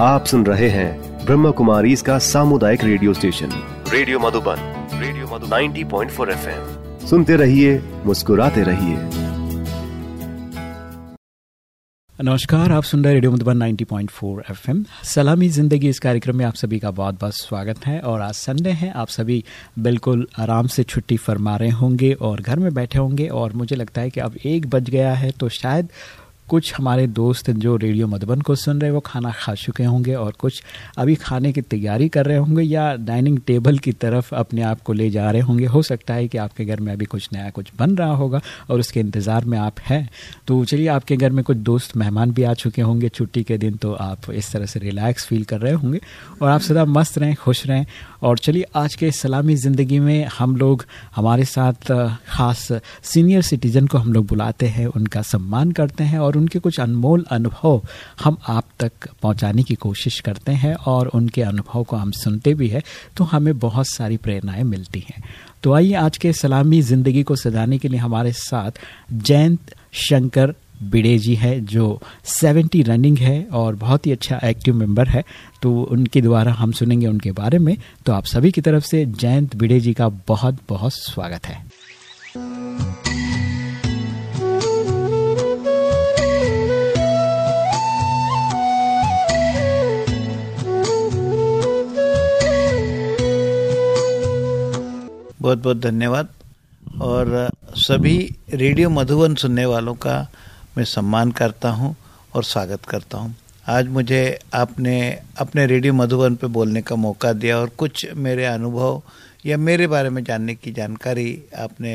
आप सुन रहे हैं ब्रह्म कुमारी इसका सामुदायिक radio station. Radio Madhuban radio Madhuban 90.4 FM. सुनते रहिए, मुस्कुराते रहिए। नमस्कार, आप सुन रहे रेडियो मधुबन 90.4 एफएम। सलामी ज़िंदगी इस कार्यक्रम में आप सभी का बहुत बहुत स्वागत है और आज संडे है, आप सभी बिल्कुल आराम से छुट्टी फरमा रहे होंगे और घर में बैठे होंगे और मुझे लगता है कि अब एक बज गया है तो शायद कुछ हमारे दोस्त जो रेडियो मधुबन को सुन रहे हैं, वो खाना खा चुके होंगे और कुछ अभी खाने की तैयारी कर रहे होंगे या डाइनिंग टेबल की तरफ़ अपने आप को ले जा रहे होंगे। हो सकता है कि आपके घर में अभी कुछ नया कुछ बन रहा होगा और उसके इंतज़ार में आप हैं। तो चलिए, आपके घर में कुछ दोस्त मेहमान भी आ चुके होंगे छुट्टी के दिन तो आप इस तरह से रिलैक्स फील कर रहे होंगे और आप सदा मस्त रहें, खुश रहें और चलिए आज के सलामी ज़िंदगी में हम लोग हमारे साथ ख़ास सीनियर सिटीज़न को हम लोग बुलाते हैं, उनका सम्मान करते हैं और उनके कुछ अनमोल अनुभव हम आप तक पहुँचाने की कोशिश करते हैं और उनके अनुभव को हम सुनते भी हैं तो हमें बहुत सारी प्रेरणाएँ मिलती हैं। तो आइए आज के सलामी ज़िंदगी को सजाने के लिए हमारे साथ जयंत शंकर बिड़े जी है, जो 70 रनिंग है और बहुत ही अच्छा एक्टिव मेंबर है। तो उनके द्वारा हम सुनेंगे उनके बारे में। तो आप सभी की तरफ़ से जयंत बिड़े जी का बहुत बहुत स्वागत है। बहुत बहुत धन्यवाद। और सभी रेडियो मधुबन सुनने वालों का मैं सम्मान करता हूँ और स्वागत करता हूँ। आज मुझे आपने अपने रेडियो मधुबन पे बोलने का मौका दिया और कुछ मेरे अनुभव या मेरे बारे में जानने की जानकारी आपने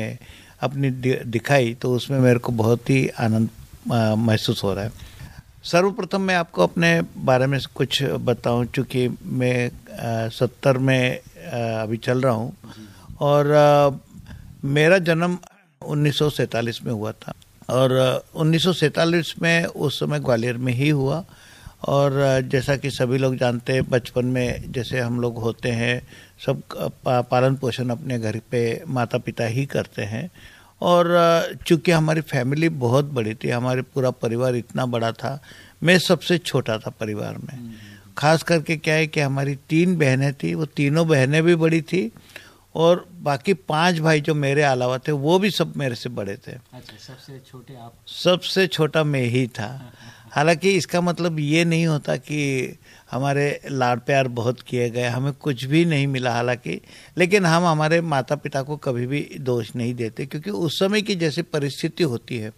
अपनी दिखाई तो उसमें मेरे को बहुत ही आनंद महसूस हो रहा है। सर्वप्रथम मैं आपको अपने बारे में कुछ बताऊँ चूँकि मैं सत्तर में अभी चल रहा हूँ। और आ, मेरा जन्म उन्नीस सौ सैंतालीस में हुआ था। और उन्नीस सौ सैंतालीस में उस समय ग्वालियर में ही हुआ। और जैसा कि सभी लोग जानते हैं बचपन में जैसे हम लोग होते हैं सब पालन पोषण अपने घर पे माता पिता ही करते हैं। और चूँकि हमारी फैमिली बहुत बड़ी थी हमारे पूरा परिवार इतना बड़ा था मैं सबसे छोटा था परिवार में। खास करके क्या है कि हमारी तीन बहनें थी वो तीनों बहनें भी बड़ी थी और बाकी पाँच भाई जो मेरे अलावा थे वो भी सब मेरे से बड़े थे। अच्छा सबसे छोटे आप? सबसे छोटा मैं ही था। हालाँकि इसका मतलब ये नहीं होता कि हमारे लाड प्यार बहुत किए गए हमें कुछ भी नहीं मिला हालाँकि लेकिन हम हमारे माता पिता को कभी भी दोष नहीं देते क्योंकि उस समय की जैसी परिस्थिति होती है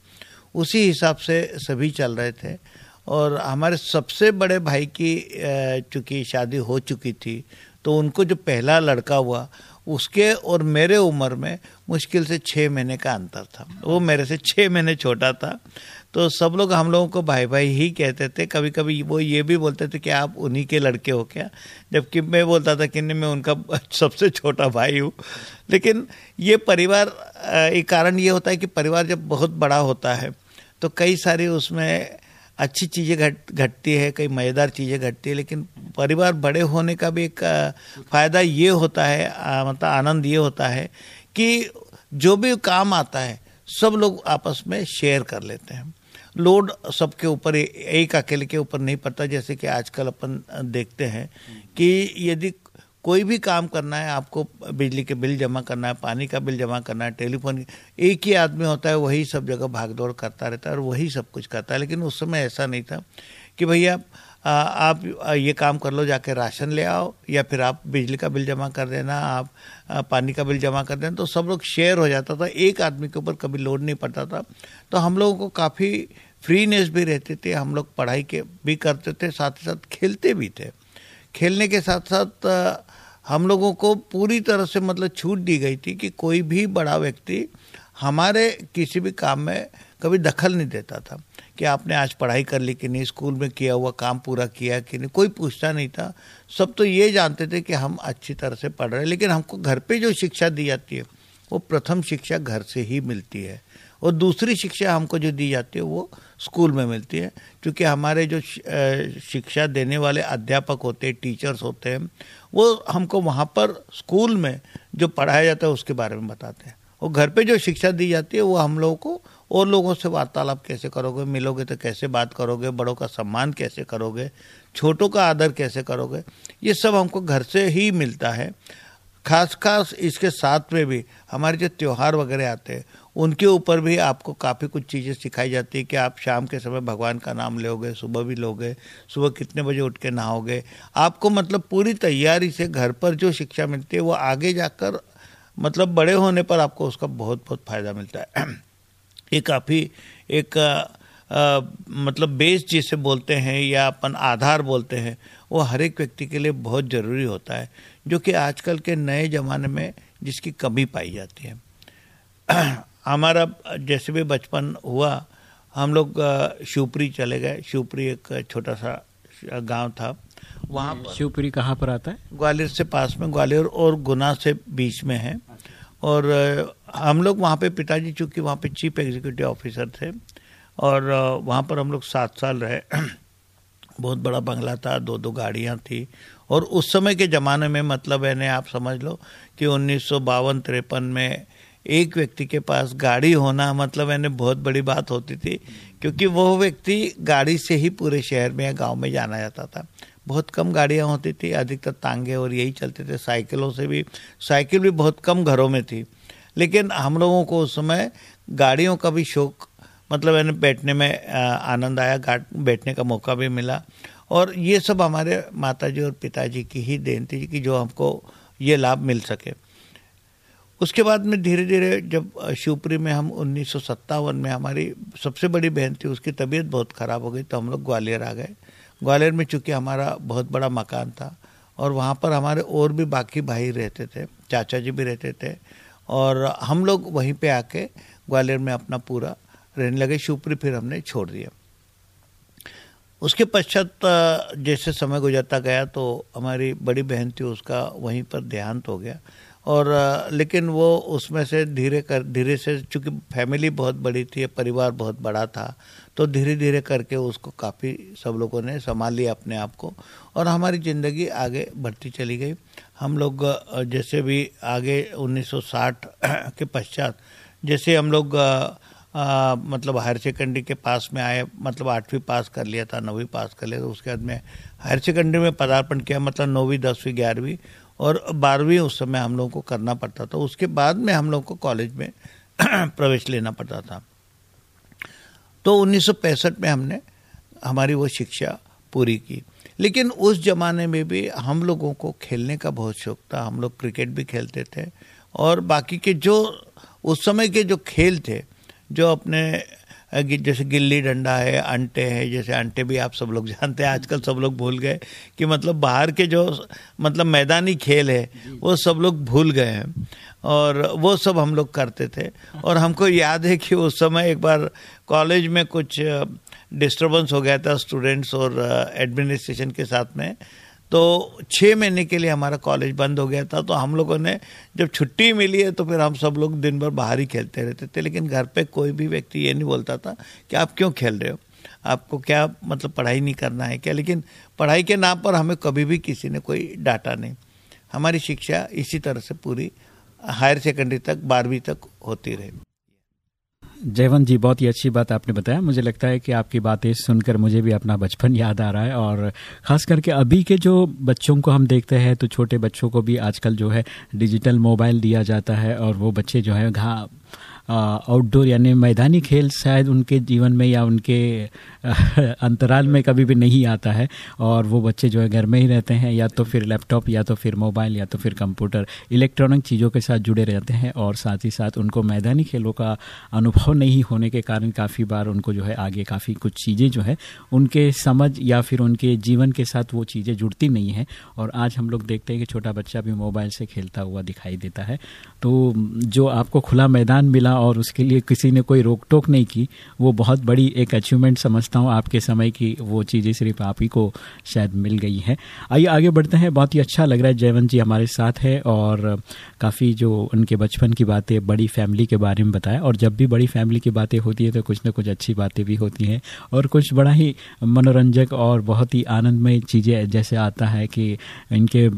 उसी हिसाब से सभी चल रहे थे। और हमारे सबसे बड़े भाई की चूँकि शादी हो चुकी थी तो उनको जो पहला लड़का हुआ उसके और मेरे उम्र में मुश्किल से छः महीने का अंतर था। वो मेरे से छः महीने छोटा था। तो सब लोग हम लोगों को भाई भाई ही कहते थे। कभी कभी वो ये भी बोलते थे कि आप उन्हीं के लड़के हो क्या? जबकि मैं बोलता था कि नहीं, मैं उनका सबसे छोटा भाई हूँ। लेकिन ये परिवार एक कारण ये होता है कि परिवार जब बहुत बड़ा होता है तो कई सारी उसमें अच्छी चीज़ें घट, घटती है, कई मज़ेदार चीज़ें घटती है, लेकिन परिवार बड़े होने का भी एक फ़ायदा ये होता है मतलब आनंद ये होता है कि जो भी काम आता है, सब लोग आपस में शेयर कर लेते हैं। लोड सबके ऊपर, एक अकेले के ऊपर नहीं पड़ता, जैसे कि आजकल अपन देखते हैं कि यदि कोई भी काम करना है, आपको बिजली के बिल जमा करना है, पानी का बिल जमा करना है, टेलीफोन एक ही आदमी होता है, वही सब जगह भाग दौड़ करता रहता है और वही सब कुछ करता है। लेकिन उस समय ऐसा नहीं था कि भैया आप ये काम कर लो, जाके राशन ले आओ, या फिर आप बिजली का बिल जमा कर देना, आप पानी का बिल जमा कर देना तो सब लोग शेयर हो जाता था। एक आदमी के ऊपर कभी लोड नहीं पड़ता था। तो हम लोगों को काफ़ी फ्रीनेस भी रहती थी, हम लोग पढ़ाई के भी करते थे, साथ ही साथ खेलते भी थे। खेलने के साथ साथ हम लोगों को पूरी तरह से मतलब छूट दी गई थी कि कोई भी बड़ा व्यक्ति हमारे किसी भी काम में कभी दखल नहीं देता था कि आपने आज पढ़ाई कर ली कि नहीं, स्कूल में किया हुआ काम पूरा किया कि नहीं, कोई पूछता नहीं था। सब तो ये जानते थे कि हम अच्छी तरह से पढ़ रहे हैं, लेकिन हमको घर पे जो शिक्षा दी जाती है, वो प्रथम शिक्षा घर से ही मिलती है। और दूसरी शिक्षा हमको जो दी जाती है वो स्कूल में मिलती है, क्योंकि हमारे जो शिक्षा देने वाले अध्यापक होते हैं, टीचर्स होते हैं, वो हमको वहाँ पर स्कूल में जो पढ़ाया जाता है उसके बारे में बताते हैं। और घर पे जो शिक्षा दी जाती है वो हम लोगों को और लोगों से वार्तालाप कैसे करोगे, मिलोगे तो कैसे बात करोगे, बड़ों का सम्मान कैसे करोगे, छोटों का आदर कैसे करोगे, ये सब हमको घर से ही मिलता है। खास खास इसके साथ में भी हमारे जो त्यौहार वगैरह आते हैं उनके ऊपर भी आपको काफ़ी कुछ चीज़ें सिखाई जाती है कि आप शाम के समय भगवान का नाम लोगे सुबह भी लोगे सुबह कितने बजे उठ के नहाओगे। आपको मतलब पूरी तैयारी से घर पर जो शिक्षा मिलती है वो आगे जाकर मतलब बड़े होने पर आपको उसका बहुत बहुत फ़ायदा मिलता है। ये काफ़ी एक आ, मतलब बेस जिसे बोलते हैं या अपन आधार बोलते हैं वो हर एक व्यक्ति के लिए बहुत ज़रूरी होता है। जो कि आजकल के नए ज़माने में जिसकी कमी पाई जाती है। हमारा जैसे भी बचपन हुआ हम लोग शिवपुरी चले गए। शिवपुरी एक छोटा सा गाँव था। वहाँ शिवपुरी कहाँ पर आता है? ग्वालियर से पास में ग्वालियर और गुना से बीच में है। और हम लोग वहाँ पे पिताजी चूँकि वहाँ पे चीफ एग्जीक्यूटिव ऑफिसर थे और वहाँ पर हम लोग सात साल रहे। बहुत बड़ा बंगला था दो दो गाड़ियाँ थी। और उस समय के ज़माने में मतलब है आप समझ लो कि उन्नीस सौ में एक व्यक्ति के पास गाड़ी होना मतलब यानी बहुत बड़ी बात होती थी, क्योंकि वो व्यक्ति गाड़ी से ही पूरे शहर में या गाँव में जाना जाता था। बहुत कम गाड़ियाँ होती थी, अधिकतर तांगे और यही चलते थे, साइकिलों से भी, साइकिल भी बहुत कम घरों में थी। लेकिन हम लोगों को उस समय गाड़ियों का भी शौक मतलब यानी बैठने में आनंद आया बैठने का मौका भी मिला। और ये सब हमारे माताजी और पिताजी की ही देन थी कि जो हमको ये लाभ मिल सके। उसके बाद में धीरे धीरे जब शिवपुरी में हम उन्नीस सौ सत्तावन में हमारी सबसे बड़ी बहन थी, उसकी तबीयत बहुत ख़राब हो गई तो हम लोग ग्वालियर आ गए। ग्वालियर में चूँकि हमारा बहुत बड़ा मकान था और वहाँ पर हमारे और भी बाकी भाई रहते थे, चाचा जी भी रहते थे और हम लोग वहीं पे आके ग्वालियर में अपना पूरा रहने लगे। शिवपुरी फिर हमने छोड़ दिया। उसके पश्चात जैसे समय गुजरता गया तो हमारी बड़ी बहन थी, उसका वहीं पर देहांत हो गया। और लेकिन वो उसमें से धीरे कर, धीरे से, चूँकि फैमिली बहुत बड़ी थी, परिवार बहुत बड़ा था तो धीरे धीरे करके उसको काफ़ी सब लोगों ने संभाल लिया अपने आप को और हमारी ज़िंदगी आगे बढ़ती चली गई। हम लोग जैसे भी आगे 1960 के पश्चात, जैसे हम लोग आ, मतलब हायर सेकेंडरी के पास में आए मतलब आठवीं पास कर लिया था नौवीं पास कर लिया था उसके बाद में हायर सेकेंडरी में पदार्पण किया मतलब नौवीं दसवीं ग्यारहवीं और बारहवीं उस समय हम लोगों को करना पड़ता था। उसके बाद में हम लोग को कॉलेज में प्रवेश लेना पड़ता था। तो उन्नीस सौ पैंसठ में हमने हमारी वो शिक्षा पूरी की। लेकिन उस जमाने में भी हम लोगों को खेलने का बहुत शौक था। हम लोग क्रिकेट भी खेलते थे। और बाकी के जो उस समय के जो खेल थे जो अपने जैसे गिल्ली डंडा है अंटे है जैसे अंटे भी आप सब लोग जानते हैं आजकल सब लोग भूल गए कि मतलब बाहर के जो मतलब मैदानी खेल है वो सब लोग भूल गए हैं। और वो सब हम लोग करते थे। और हमको याद है कि उस समय एक बार कॉलेज में कुछ डिस्टरबेंस हो गया था स्टूडेंट्स और एडमिनिस्ट्रेशन के साथ में। तो छः महीने के लिए हमारा कॉलेज बंद हो गया था तो हम लोगों ने जब छुट्टी मिली है तो फिर हम सब लोग दिन भर बाहर ही खेलते रहते थे। लेकिन घर पे कोई भी व्यक्ति ये नहीं बोलता था कि आप क्यों खेल रहे हो? आपको क्या मतलब पढ़ाई नहीं करना है क्या? लेकिन पढ़ाई के नाम पर हमें कभी भी किसी ने कोई डाटा नहीं। हमारी शिक्षा इसी तरह से पूरी हायर सेकेंडरी तक, बारहवीं तक होती रही। जयवंत जी, बहुत ही अच्छी बात आपने बताया। मुझे लगता है कि आपकी बातें सुनकर मुझे भी अपना बचपन याद आ रहा है और ख़ास करके अभी के जो बच्चों को हम देखते हैं तो छोटे बच्चों को भी आजकल जो है डिजिटल मोबाइल दिया जाता है और वो बच्चे जो है, घा आउटडोर यानी मैदानी खेल शायद उनके जीवन में या उनके अंतराल में कभी भी नहीं आता है और वो बच्चे जो है घर में ही रहते हैं, या तो फिर लैपटॉप, या तो फिर मोबाइल, या तो फिर कंप्यूटर। इलेक्ट्रॉनिक चीज़ों के साथ जुड़े रहते हैं और साथ ही साथ उनको मैदानी खेलों का अनुभव नहीं होने के कारण काफ़ी बार उनको जो है आगे काफ़ी कुछ चीज़ें जो है, उनके समझ या फिर उनके जीवन के साथ वो चीज़ें जुड़ती नहीं हैं। और आज हम लोग देखते हैं कि छोटा बच्चा भी मोबाइल से खेलता हुआ दिखाई देता है। तो जो आपको खुला मैदान मिला और उसके लिए किसी ने कोई रोक टोक नहीं की, वो बहुत बड़ी एक अचीवमेंट समझता हूँ आपके समय की वो चीज़ें सिर्फ़ आप ही को शायद मिल गई हैं। आइए आगे बढ़ते हैं। बहुत ही अच्छा लग रहा है जयवंत जी हमारे साथ है और काफ़ी जो उनके बचपन की बातें, बड़ी फैमिली के बारे में बताया और जब भी बड़ी फैमिली की बातें होती है तो कुछ ना कुछ अच्छी बातें भी होती हैं और कुछ बड़ा ही मनोरंजक और बहुत ही आनंदमय चीज़ें जैसे आता है कि इनके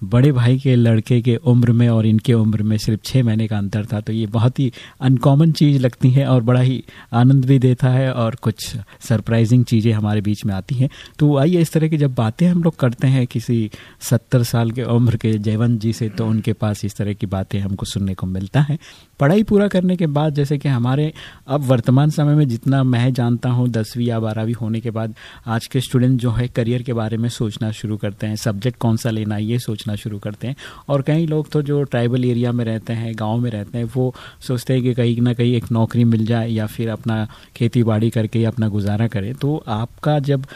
बड़े भाई के लड़के के उम्र में और इनके उम्र में सिर्फ़ छः महीने का अंतर था तो ये बहुत ही अनकॉमन चीज़ लगती है और बड़ा ही आनंद भी देता है और कुछ सरप्राइजिंग चीज़ें हमारे बीच में आती हैं। तो आइए इस तरह की जब बातें हम लोग करते हैं किसी सत्तर साल के उम्र के जयवंत जी से तो उनके पास इस तरह की बातें हमको सुनने को मिलता है। पढ़ाई पूरा करने के बाद, जैसे कि हमारे अब वर्तमान समय में जितना मैं जानता हूँ, दसवीं या बारहवीं होने के बाद, आज के स्टूडेंट जो है करियर के बारे में सोचना शुरू करते हैं। सब्जेक्ट कौन सा लेना ये सोचना शुरू करते हैं। और कई लोग तो जो ट्राइबल एरिया में रहते हैं, गाँव में रहते हैं, वो सोचते हैं कि कहीं ना कहीं एक नौकरी मिल जाए या फिर अपना खेती बाड़ी करके अपना गुजारा करें। तो आपका जब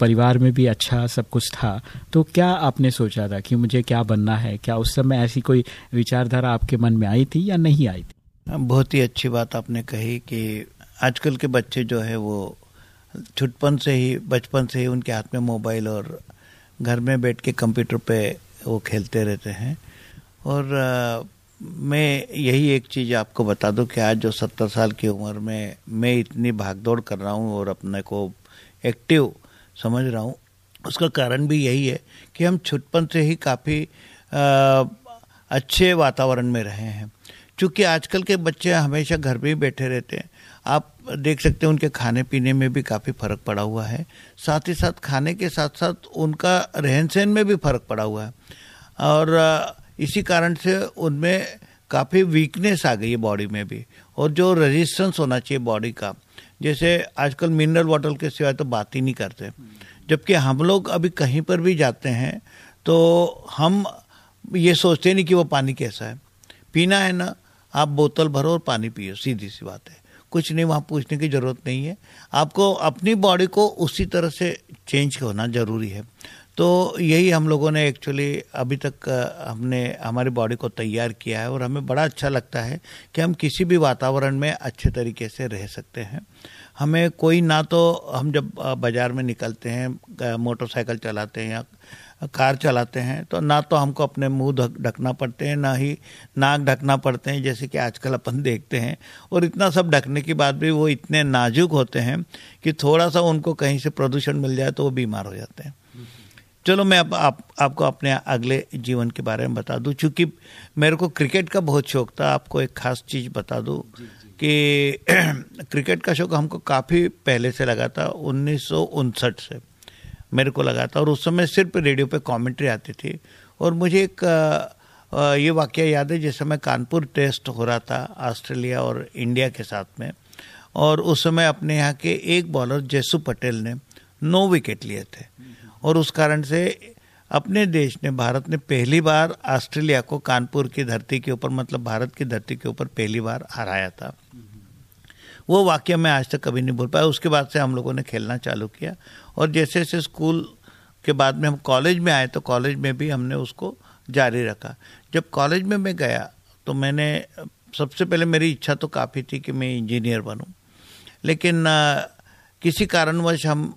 परिवार में भी अच्छा सब कुछ था तो क्या आपने सोचा था कि मुझे क्या बनना है? क्या उस समय ऐसी कोई विचारधारा आपके मन में आई थी या नहीं आई थी? बहुत ही अच्छी बात आपने कही कि आजकल के बच्चे जो है वो छुटपन से ही, बचपन से ही उनके हाथ में मोबाइल और घर में बैठ के कंप्यूटर पे वो खेलते रहते हैं। और आ, मैं यही एक चीज़ आपको बता दूँ कि आज जो सत्तर साल की उम्र में मैं इतनी भागदौड़ कर रहा हूँ और अपने को एक्टिव समझ रहा हूँ उसका कारण भी यही है कि हम छुटपन से ही काफ़ी अच्छे वातावरण में रहे हैं। क्योंकि आजकल के बच्चे हमेशा घर में ही बैठे रहते हैं। आप देख सकते हैं उनके खाने पीने में भी काफ़ी फ़र्क पड़ा हुआ है। साथ ही साथ खाने के साथ साथ उनका रहन सहन में भी फ़र्क पड़ा हुआ है। और इसी कारण से उनमें काफ़ी वीकनेस आ गई है बॉडी में भी। और जो रेजिस्टेंस होना चाहिए बॉडी का, जैसे आजकल मिनरल वाटर के सिवाय तो बात ही नहीं करते। जबकि हम लोग अभी कहीं पर भी जाते हैं तो हम ये सोचते नहीं कि वो पानी कैसा है। पीना है ना, आप बोतल भरो और पानी पियो, सीधी सी बात है। कुछ नहीं, वहाँ पूछने की ज़रूरत नहीं है। आपको अपनी बॉडी को उसी तरह से चेंज होना ज़रूरी है। तो यही हम लोगों ने एक्चुअली अभी तक हमने, हमारी बॉडी को तैयार किया है और हमें बड़ा अच्छा लगता है कि हम किसी भी वातावरण में अच्छे तरीके से रह सकते हैं। हमें कोई ना तो हम जब बाज़ार में निकलते हैं मोटरसाइकिल चलाते हैं या कार चलाते हैं तो ना तो हमको अपने मुँह ढकना पड़ते हैं ना ही नाक ढकना पड़ते हैं जैसे कि आजकल अपन देखते हैं। और इतना सब ढकने के बाद भी वो इतने नाजुक होते हैं कि थोड़ा सा उनको कहीं से प्रदूषण मिल जाए तो वो बीमार हो जाते हैं। चलो मैं अब आप आपको अपने अगले जीवन के बारे में बता दूँ। चूँकि मेरे को क्रिकेट का बहुत शौक था आपको एक खास चीज़ बता दूँ कि क्रिकेट का शौक हमको काफ़ी पहले से लगा था उन्नीस से। मेरे को लगा था और उस समय सिर्फ़ रेडियो पे कमेंट्री आती थी और मुझे एक ये वाक्य याद है, जिस समय कानपुर टेस्ट हो रहा था ऑस्ट्रेलिया और इंडिया के साथ में और उस समय अपने यहाँ के एक बॉलर जयसु पटेल ने नौ विकेट लिए थे और उस कारण से अपने देश ने, भारत ने पहली बार ऑस्ट्रेलिया को कानपुर की धरती के ऊपर मतलब भारत की धरती के ऊपर पहली बार हराया था। वो वाक्य मैं आज तक कभी नहीं भूल पाया। उसके बाद से हम लोगों ने खेलना चालू किया। और जैसे जैसे स्कूल के बाद में हम कॉलेज में आए तो कॉलेज में भी हमने उसको जारी रखा। जब कॉलेज में मैं गया तो मैंने, सबसे पहले मेरी इच्छा तो काफ़ी थी कि मैं इंजीनियर बनूँ। लेकिन किसी कारणवश हम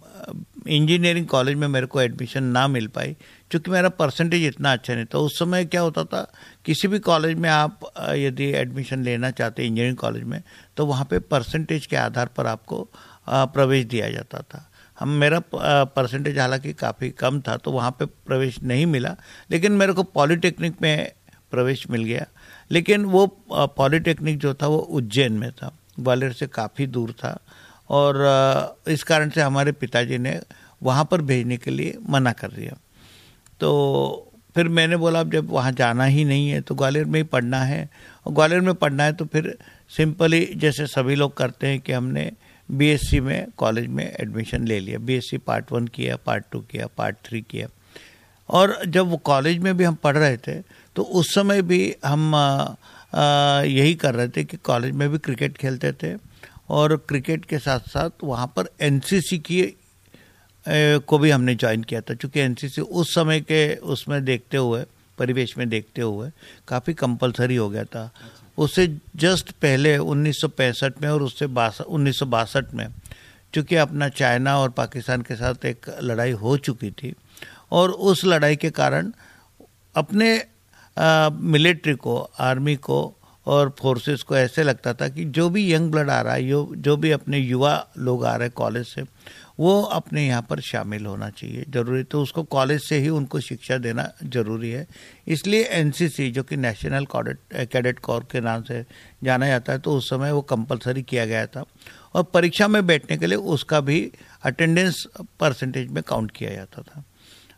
इंजीनियरिंग कॉलेज में मेरे को एडमिशन ना मिल पाई, क्योंकि मेरा परसेंटेज इतना अच्छा नहीं था। उस समय क्या होता था, किसी भी कॉलेज में आप यदि एडमिशन लेना चाहते इंजीनियरिंग कॉलेज में तो वहाँ पे परसेंटेज के आधार पर आपको प्रवेश दिया जाता था। हम, मेरा परसेंटेज हालाँकि काफ़ी कम था तो वहाँ पे प्रवेश नहीं मिला, लेकिन मेरे को पॉलीटेक्निक में प्रवेश मिल गया। लेकिन वो पॉलीटेक्निक जो था, वो उज्जैन में था, ग्वालियर से काफ़ी दूर था। और इस कारण से हमारे पिताजी ने वहाँ पर भेजने के लिए मना कर दिया। तो फिर मैंने बोला अब जब वहाँ जाना ही नहीं है तो ग्वालियर में ही पढ़ना है। और ग्वालियर में पढ़ना है तो फिर सिंपली जैसे सभी लोग करते हैं कि हमने बीएससी में कॉलेज में एडमिशन ले लिया। बीएससी पार्ट वन किया पार्ट टू किया पार्ट थ्री किया। और जब वो कॉलेज में भी हम पढ़ रहे थे तो उस समय भी हम आ, आ, यही कर रहे थे कि कॉलेज में भी क्रिकेट खेलते थे। और क्रिकेट के साथ साथ वहाँ पर एनसीसी की को भी हमने ज्वाइन किया था क्योंकि एनसीसी उस समय के उसमें देखते हुए, परिवेश में देखते हुए काफ़ी कंपलसरी हो गया था। उससे जस्ट पहले 1965 में और उससे उन्नीस सौ बासठ में, चूँकि अपना चाइना और पाकिस्तान के साथ एक लड़ाई हो चुकी थी, और उस लड़ाई के कारण अपने मिलिट्री को आर्मी को और फोर्सेस को ऐसे लगता था कि जो भी यंग ब्लड आ रहा है जो भी अपने युवा लोग आ रहे हैं कॉलेज से, वो अपने यहाँ पर शामिल होना चाहिए। ज़रूरी तो उसको कॉलेज से ही उनको शिक्षा देना ज़रूरी है। इसलिए एनसीसी जो कि नेशनल कॉडेट कैडेट कॉर के नाम से जाना जाता है तो उस समय वो कंपलसरी किया गया था। और परीक्षा में बैठने के लिए उसका भी अटेंडेंस परसेंटेज में काउंट किया जाता था।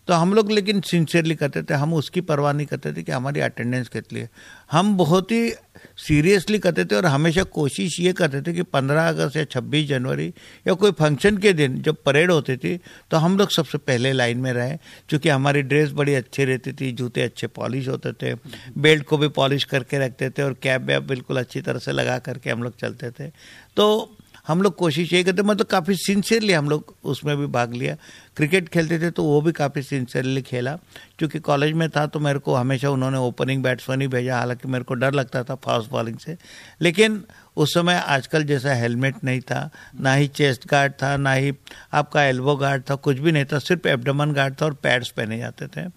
तो हम लोग लेकिन सिंसियरली करते थे, हम उसकी परवाह नहीं करते थे कि हमारी अटेंडेंस कितनी है। हम बहुत ही सीरियसली करते थे और हमेशा कोशिश ये करते थे कि 15 अगस्त या 26 जनवरी या कोई फ़ंक्शन के दिन जब परेड होती थी तो हम लोग सबसे पहले लाइन में रहें, क्योंकि हमारी ड्रेस बड़ी अच्छी रहती थी, जूते अच्छे पॉलिश होते थे बेल्ट को भी पॉलिश करके रखते थे और कैब वैब बिल्कुल अच्छी तरह से लगा करके हम लोग चलते थे। तो हम लोग कोशिश यही करते मतलब काफ़ी सिंसियरली हम लोग उसमें भी भाग लिया। क्रिकेट खेलते थे तो वो भी काफ़ी सिंसियरली खेला। क्योंकि कॉलेज में था तो मेरे को हमेशा उन्होंने ओपनिंग बैट्समैन ही भेजा, हालाँकि मेरे को डर लगता था फास्ट बॉलिंग से। लेकिन उस समय आजकल जैसा हेलमेट नहीं था, ना ही चेस्ट गार्ड था, ना ही आपका एल्बो गार्ड था, कुछ भी नहीं था, सिर्फ़ एबडमन गार्ड था और पैड्स पहने जाते थे।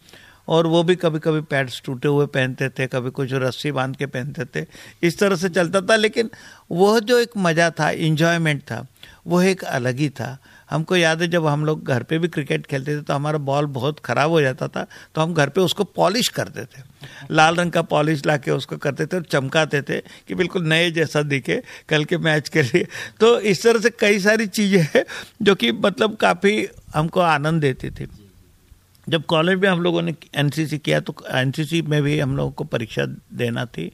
और वो भी कभी कभी पैड्स टूटे हुए पहनते थे, कभी कुछ रस्सी बाँध के पहनते थे। इस तरह से चलता था, लेकिन वह जो एक मज़ा था इंजॉयमेंट था वो एक अलग ही था। हमको याद है, जब हम लोग घर पे भी क्रिकेट खेलते थे तो हमारा बॉल बहुत ख़राब हो जाता था तो हम घर पे उसको पॉलिश करते थे। लाल रंग का पॉलिश ला के उसको करते थे और चमकाते थे कि बिल्कुल नए जैसा दिखे कल के मैच के लिए। तो इस तरह से कई सारी चीज़ें हैं, जो कि मतलब काफ़ी हमको आनंद देती थी। जब कॉलेज में हम लोगों ने एनसीसी किया तो एनसीसी में भी हम लोगों को परीक्षा देना थी।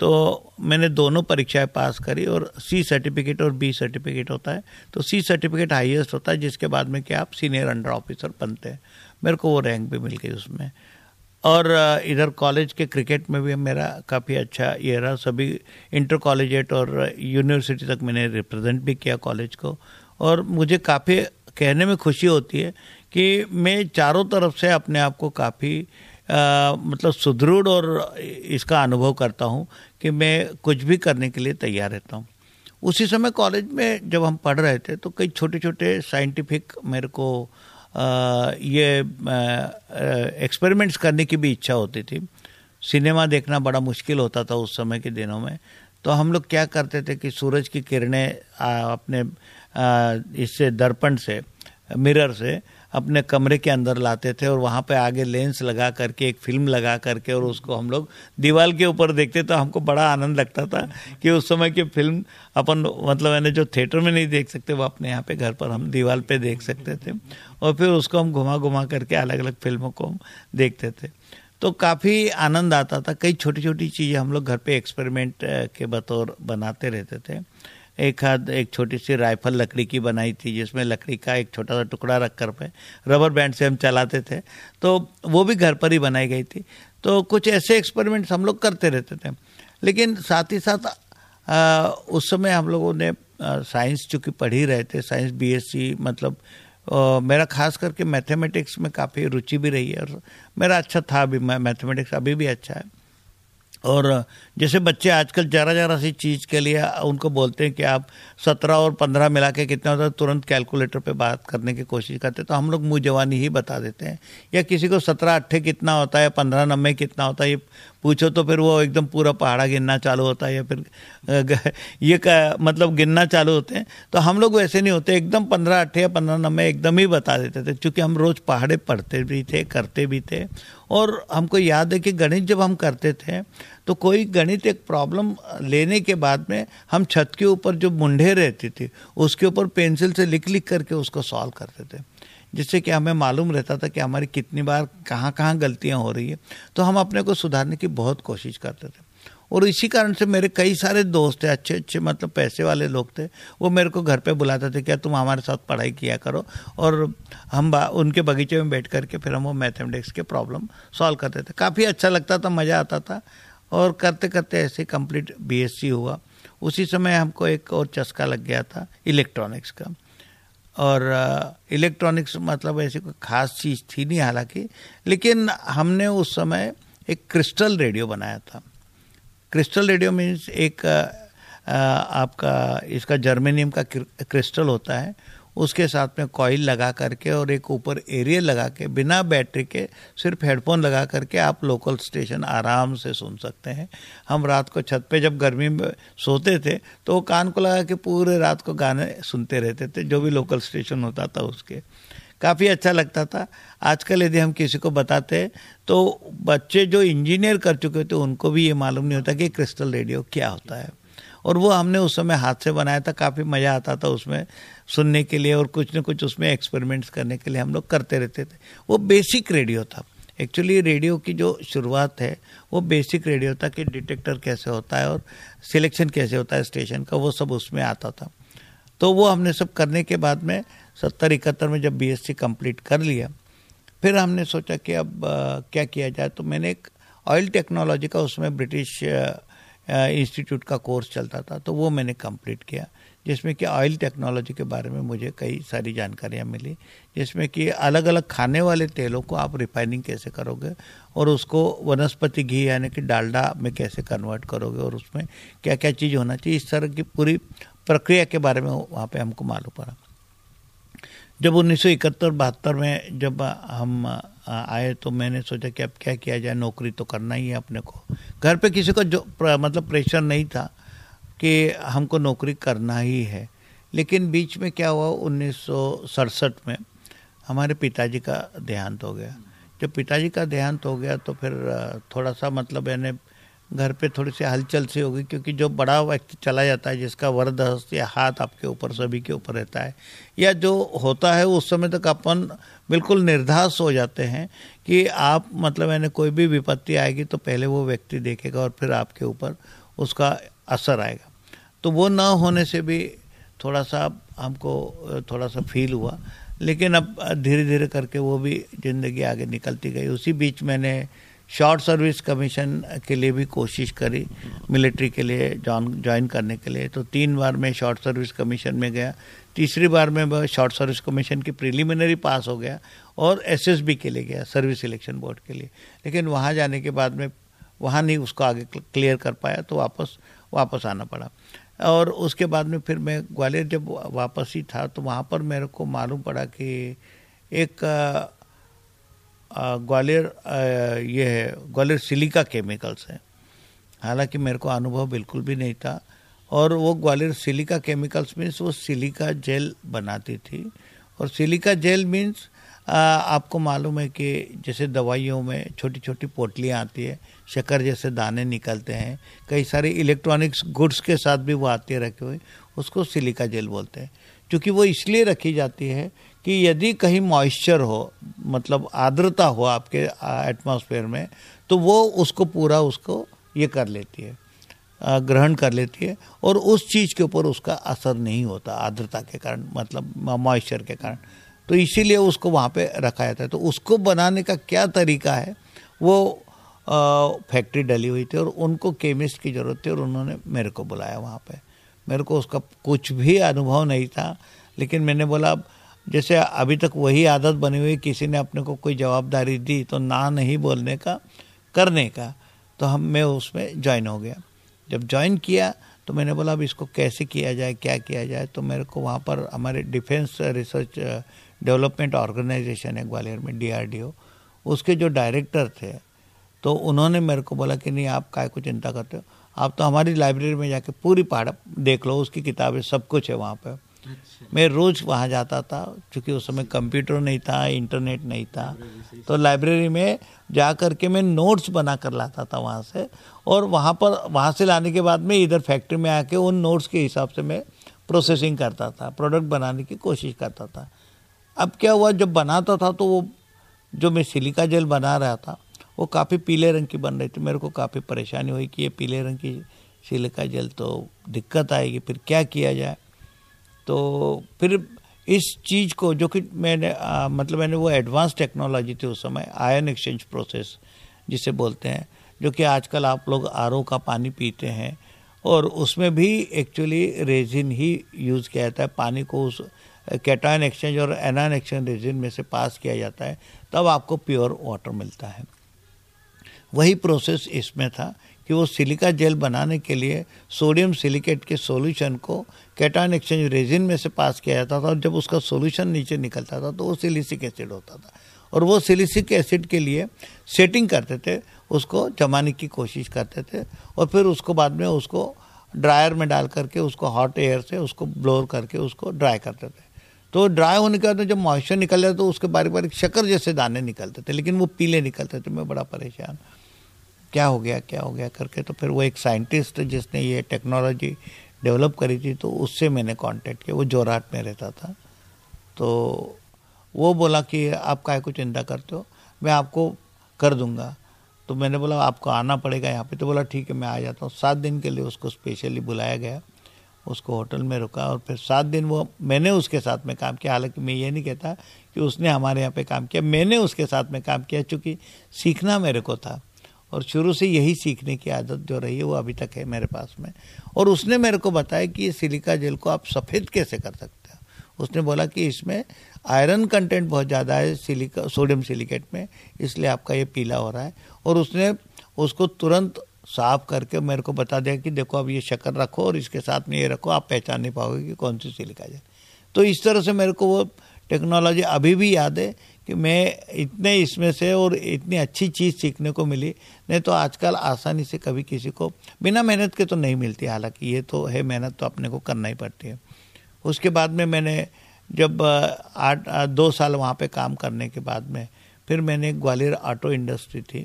तो मैंने दोनों परीक्षाएँ पास करी और सी सर्टिफिकेट और बी सर्टिफिकेट होता है। तो सी सर्टिफिकेट हाईएस्ट होता है, जिसके बाद में क्या आप सीनियर अंडर ऑफिसर बनते हैं। मेरे को वो रैंक भी मिल गई उसमें। और इधर कॉलेज के क्रिकेट में भी मेरा काफ़ी अच्छा ये रहा। सभी इंटर कॉलेजेट और यूनिवर्सिटी तक मैंने रिप्रेजेंट भी किया कॉलेज को। और मुझे काफ़ी कहने में खुशी होती है कि मैं चारों तरफ़ से अपने आप को काफ़ी मतलब सुदृढ़ और इसका अनुभव करता हूँ कि मैं कुछ भी करने के लिए तैयार रहता हूँ। उसी समय कॉलेज में जब हम पढ़ रहे थे तो कई छोटे छोटे साइंटिफिक मेरे को आ, ये एक्सपेरिमेंट्स करने की भी इच्छा होती थी। सिनेमा देखना बड़ा मुश्किल होता था उस समय के दिनों में। तो हम लोग क्या करते थे कि सूरज की किरणें अपने इससे दर्पण से मिरर से अपने कमरे के अंदर लाते थे और वहाँ पे आगे लेंस लगा करके, एक फ़िल्म लगा करके और उसको हम लोग दीवार के ऊपर देखते तो हमको बड़ा आनंद लगता था कि उस समय की फ़िल्म अपन मतलब यानी जो थिएटर में नहीं देख सकते, वो अपने यहाँ पे घर पर हम दीवार पे देख सकते थे और फिर उसको हम घुमा घुमा करके अलग अलग फ़िल्मों को हम देखते थे। तो काफ़ी आनंद आता था, कई छोटी छोटी चीज़ें हम लोग घर पे एक्सपेरिमेंट के बतौर बनाते रहते थे। एक हाथ एक छोटी सी राइफल लकड़ी की बनाई थी जिसमें लकड़ी का एक छोटा सा टुकड़ा रख कर पे रबर बैंड से हम चलाते थे। तो वो भी घर पर ही बनाई गई थी। तो कुछ ऐसे एक्सपेरिमेंट्स हम लोग करते रहते थे। लेकिन साथ ही साथ आ, उस समय हम लोगों ने साइंस चूँकि पढ़ ही रहे थे साइंस बीएससी मतलब मेरा खास करके मैथमेटिक्स में काफ़ी रुचि भी रही है और मेरा अच्छा था अभी मैथमेटिक्स अभी भी अच्छा है। और जैसे बच्चे आजकल जरा जरा सी चीज़ के लिए उनको बोलते हैं कि आप सत्रह और पंद्रह मिला के कितना होता है, तुरंत कैलकुलेटर पे बात करने की कोशिश करते हैं। तो हम लोग मुँह जवानी ही बता देते हैं। या किसी को सत्रह अट्ठे कितना होता है, पंद्रह नब्बे कितना होता है, ये पूछो तो फिर वो एकदम पूरा पहाड़ा गिनना चालू होता है या फिर ये का मतलब गिनना चालू होते हैं। तो हम लोग वैसे नहीं होते, एकदम पंद्रह अट्ठे या पंद्रह नब्बे एकदम ही बता देते थे, क्योंकि हम रोज़ पहाड़े पढ़ते भी थे, करते भी थे। और हमको याद है कि गणित जब हम करते थे तो कोई गणित एक प्रॉब्लम लेने के बाद में हम छत के ऊपर जो मुंडे रहती थी, उसके ऊपर पेंसिल से लिख लिख करके उसको सॉल्व करते थे। जिससे कि हमें मालूम रहता था कि हमारी कितनी बार कहाँ कहाँ गलतियाँ हो रही है। तो हम अपने को सुधारने की बहुत कोशिश करते थे। और इसी कारण से मेरे कई सारे दोस्त थे, अच्छे अच्छे मतलब पैसे वाले लोग थे। वो मेरे को घर पे बुलाते थे क्या तुम हमारे साथ पढ़ाई किया करो और हम उनके बगीचे में बैठ करके फिर हम वो मैथमेटिक्स के प्रॉब्लम सॉल्व करते थे। काफ़ी अच्छा लगता था, मज़ा आता था। और करते करते ऐसे कंप्लीट बीएससी हुआ। उसी समय हमको एक और चस्का लग गया था, इलेक्ट्रॉनिक्स का। और इलेक्ट्रॉनिक्स मतलब ऐसी कोई खास चीज़ थी नहीं हालाँकि, लेकिन हमने उस समय एक क्रिस्टल रेडियो बनाया था। क्रिस्टल रेडियो मीन्स एक आपका, इसका जर्मेनियम का क्रिस्टल होता है। उसके साथ में कॉइल लगा करके और एक ऊपर एरियल लगा के, बिना बैटरी के, सिर्फ़ हेडफोन लगा करके आप लोकल स्टेशन आराम से सुन सकते हैं। हम रात को छत पे जब गर्मी में सोते थे तो वो कान को लगा के पूरे रात को गाने सुनते रहते थे, जो भी लोकल स्टेशन होता था उसके। काफ़ी अच्छा लगता था। आजकल यदि हम किसी को बताते तो बच्चे जो इंजीनियर कर चुके थे, उनको भी ये मालूम नहीं होता कि क्रिस्टल रेडियो क्या होता है। और वो हमने उस समय हाथ से बनाया था काफ़ी मज़ा आता था उसमें सुनने के लिए और कुछ न कुछ उसमें एक्सपेरिमेंट्स करने के लिए हम लोग करते रहते थे। वो बेसिक रेडियो था। एक्चुअली रेडियो की जो शुरुआत है वो बेसिक रेडियो था कि डिटेक्टर कैसे होता है और सिलेक्शन कैसे होता है स्टेशन का वो सब उसमें आता था। तो वो हमने सब करने के बाद में सत्तर इकहत्तर में जब बीएससी कंप्लीट कर लिया फिर हमने सोचा कि अब आ, क्या किया जाए? तो मैंने एक ऑयल टेक्नोलॉजी का उसमें ब्रिटिश इंस्टीट्यूट का कोर्स चलता था तो वो मैंने कंप्लीट किया, जिसमें कि ऑयल टेक्नोलॉजी के बारे में मुझे कई सारी जानकारियाँ मिली, जिसमें कि अलग अलग खाने वाले तेलों को आप रिफाइनिंग कैसे करोगे और उसको वनस्पति घी यानी कि डालडा में कैसे कन्वर्ट करोगे और उसमें क्या क्या चीज़ होना चाहिए, इस तरह की पूरी प्रक्रिया के बारे में वहाँ पर हमको मालूम पड़ा। जब उन्नीस सौ इकहत्तर, बहत्तर में जब हम आए तो मैंने सोचा कि अब क्या किया जाए नौकरी तो करना ही है अपने को। घर पे किसी को जो प्र, मतलब प्रेशर नहीं था कि हमको नौकरी करना ही है। लेकिन बीच में क्या हुआ उन्नीस सौ सड़सठ में हमारे पिताजी का देहांत हो गया। जब पिताजी का देहांत हो गया तो फिर थोड़ा सा मतलब यानी घर पे थोड़ी सी हलचल सी होगी क्योंकि जो बड़ा व्यक्ति चला जाता है जिसका वरद या हाथ आपके ऊपर सभी के ऊपर रहता है या जो होता है उस समय तक अपन बिल्कुल निर्धास हो जाते हैं कि आप मतलब यानी कोई भी विपत्ति आएगी तो पहले वो व्यक्ति देखेगा और फिर आपके ऊपर उसका असर आएगा। तो वो ना होने से भी थोड़ा सा हमको, थोड़ा सा फील हुआ, लेकिन अब धीरे धीरे करके वो भी ज़िंदगी आगे निकलती गई। उसी बीच मैंने शॉर्ट सर्विस कमीशन के लिए भी कोशिश करी, मिलिट्री के लिए जॉन ज्वाइन करने के लिए। तो तीन बार मैं शॉर्ट सर्विस कमीशन में गया। तीसरी बार मैं शॉर्ट सर्विस कमीशन की प्रिलिमिनरी पास हो गया और एसएसबी के लिए गया, सर्विस सिलेक्शन बोर्ड के लिए। लेकिन वहाँ जाने के बाद में वहाँ नहीं उसको आगे क्लियर कर पाया तो वापस वापस आना पड़ा। और उसके बाद में फिर मैं ग्वालियर जब वापस ही था तो वहाँ पर मेरे को मालूम पड़ा कि एक ग्वालियर ये है, ग्वालियर सिलिका केमिकल्स है। हालाँकि मेरे को अनुभव बिल्कुल भी नहीं था। और वो ग्वालियर सिलिका केमिकल्स मीन्स वो सिलिका जेल बनाती थी। और सिलिका जेल मीन्स आपको मालूम है कि जैसे दवाइयों में छोटी छोटी पोटलियाँ आती है, शक्कर जैसे दाने निकलते हैं, कई सारे इलेक्ट्रॉनिक्स गुड्स के साथ भी वो आती है रखी हुई, उसको सिलिका जेल बोलते हैं। क्योंकि वो इसलिए रखी जाती है कि यदि कहीं मॉइस्चर हो मतलब आर्द्रता हो आपके एटमॉस्फेयर में तो वो उसको पूरा उसको ये कर लेती है ग्रहण कर लेती है और उस चीज़ के ऊपर उसका असर नहीं होता, आर्द्रता के कारण मतलब मॉइस्चर के कारण। तो इसीलिए उसको वहाँ पे रखा जाता है। तो उसको बनाने का क्या तरीका है? वो फैक्ट्री डली हुई थी और उनको केमिस्ट की ज़रूरत थी और उन्होंने मेरे को बुलाया वहाँ पे। मेरे को उसका कुछ भी अनुभव नहीं था, लेकिन मैंने बोला जैसे अभी तक वही आदत बनी हुई, किसी ने अपने को कोई जवाबदारी दी तो ना नहीं बोलने का, करने का तो हम, मैं उसमें ज्वाइन हो गया। जब ज्वाइन किया तो मैंने बोला, अब इसको कैसे किया जाए, क्या किया जाए? तो मेरे को वहाँ पर हमारे डिफेंस रिसर्च डेवलपमेंट ऑर्गेनाइजेशन है, ग्वालियर में डीआरडीओ उसके जो डायरेक्टर थे तो उन्होंने मेरे को बोला कि, नहीं, आप काय को चिंता करते हो? आप तो हमारी लाइब्रेरी में जाके पूरी पढ़, देख लो, उसकी किताबें सब कुछ है वहाँ पर। मैं रोज़ वहाँ जाता था क्योंकि उस समय कंप्यूटर नहीं था, इंटरनेट नहीं था। तो लाइब्रेरी में जा कर के मैं नोट्स बना कर लाता था वहाँ से, और वहाँ पर, वहाँ से लाने के बाद में इधर फैक्ट्री में आके उन नोट्स के हिसाब से मैं प्रोसेसिंग करता था, प्रोडक्ट बनाने की कोशिश करता था। अब क्या हुआ, जब बनाता था तो वो, जो मैं सिलिका जेल बना रहा था, वो काफ़ी पीले रंग की बन रही थी। मेरे को काफ़ी परेशानी हुई कि ये पीले रंग की सिलिका जेल तो दिक्कत आएगी, फिर क्या किया जाए? तो फिर इस चीज़ को जो कि मैंने आ, मतलब मैंने वो एडवांस टेक्नोलॉजी थी उस समय आयन एक्सचेंज प्रोसेस जिसे बोलते हैं जो कि आजकल आप लोग आरओ का पानी पीते हैं और उसमें भी एक्चुअली रेजिन ही यूज़ किया जाता है पानी को उस कैटाइन एक्सचेंज और एनायन एक्सचेंज रेजिन में से पास किया जाता है तब आपको प्योर वाटर मिलता है। वही प्रोसेस इसमें था कि वो सिलिका जेल बनाने के लिए सोडियम सिलिकेट के सॉल्यूशन को कैटाइन एक्सचेंज रेजिन में से पास किया जाता था और जब उसका सॉल्यूशन नीचे निकलता था तो वो सिलिसिक एसिड होता था। और वो सिलिसिक एसिड के लिए सेटिंग करते थे, उसको जमाने की कोशिश करते थे और फिर उसको बाद में उसको ड्रायर में डाल करके, उसको हॉट एयर से उसको ब्लोर करके उसको ड्राई करते थे। तो ड्राई होने के बाद जब मॉइस्चर निकल जाता तो उसके बारीक बारीक शक्कर जैसे दाने निकलते थे, लेकिन वो पीले निकलते थे। मैं बड़ा परेशान क्या हो गया, क्या हो गया करके तो फिर वो एक साइंटिस्ट जिसने ये टेक्नोलॉजी डेवलप करी थी तो उससे मैंने कांटेक्ट किया। वो जोराट में रहता था। तो वो बोला कि आप काय को चिंता करते हो? मैं आपको कर दूँगा। तो मैंने बोला, आपको आना पड़ेगा यहाँ पे। तो बोला, ठीक है, मैं आ जाता हूँ। सात दिन के लिए उसको स्पेशली बुलाया गया। उसको होटल में रुका और फिर सात दिन वो, मैंने उसके साथ में काम किया। हालाँकि मैं ये नहीं कहता कि उसने हमारे यहाँ पे काम किया। मैंने उसके साथ में काम किया, चूँकि सीखना मेरे को था। और शुरू से यही सीखने की आदत जो रही है, वो अभी तक है मेरे पास में। और उसने मेरे को बताया कि ये सिलिका जेल को आप सफ़ेद कैसे कर सकते हो? उसने बोला कि इसमें आयरन कंटेंट बहुत ज़्यादा है सिलिका, सोडियम सिलिकेट में, इसलिए आपका ये पीला हो रहा है। और उसने उसको तुरंत साफ़ करके मेरे को बता दिया कि देखो, अब ये शक्कर रखो और इसके साथ में ये रखो, आप पहचान नहीं पाओगे कि कौन सी सिलिका जेल। तो इस तरह से मेरे को वो टेक्नोलॉजी अभी भी याद है कि मैं इतने इसमें से और इतनी अच्छी चीज़ सीखने को मिली, नहीं तो आजकल आसानी से कभी किसी को, बिना मेहनत के तो नहीं मिलती हालाँकि ये तो है, मेहनत तो अपने को करना ही पड़ती है। उसके बाद में मैंने जब आठ दो साल वहाँ पे काम करने के बाद में, फिर मैंने ग्वालियर ऑटो इंडस्ट्री थी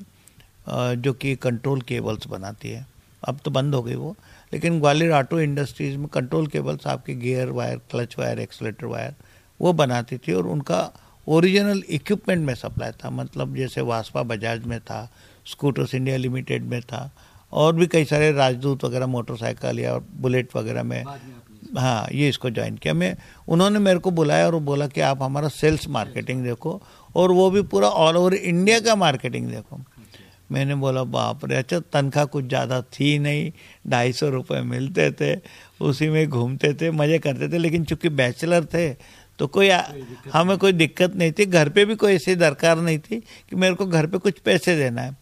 जो कि कंट्रोल केबल्स बनाती है। अब तो बंद हो गई वो, लेकिन ग्वालियर ऑटो इंडस्ट्रीज़ में कंट्रोल केबल्स आपके gear wire, clutch wire, accelerator wire, वो बनाती थी और उनका ओरिजिनल इक्विपमेंट में सप्लाई था मतलब जैसे वास्पा बजाज में था स्कूटर्स इंडिया लिमिटेड में था और भी कई सारे राजदूत वगैरह मोटरसाइकिल या बुलेट वगैरह में हाँ ये इसको ज्वाइन किया। मैं उन्होंने मेरे को बुलाया और बोला कि आप हमारा सेल्स मार्केटिंग देखो और वो भी पूरा ऑल ओवर इंडिया का मार्केटिंग देखो। मैंने बोला बाप रे अच्छा तनख्वाह कुछ ज़्यादा थी नहीं ढाई सौ रुपये मिलते थे उसी में घूमते थे मज़े करते थे लेकिन चूँकि बैचलर थे तो कोई, हमें कोई दिक्कत नहीं। थी। घर पे भी कोई ऐसी दरकार नहीं थी कि मेरे को घर पे कुछ पैसे देना है।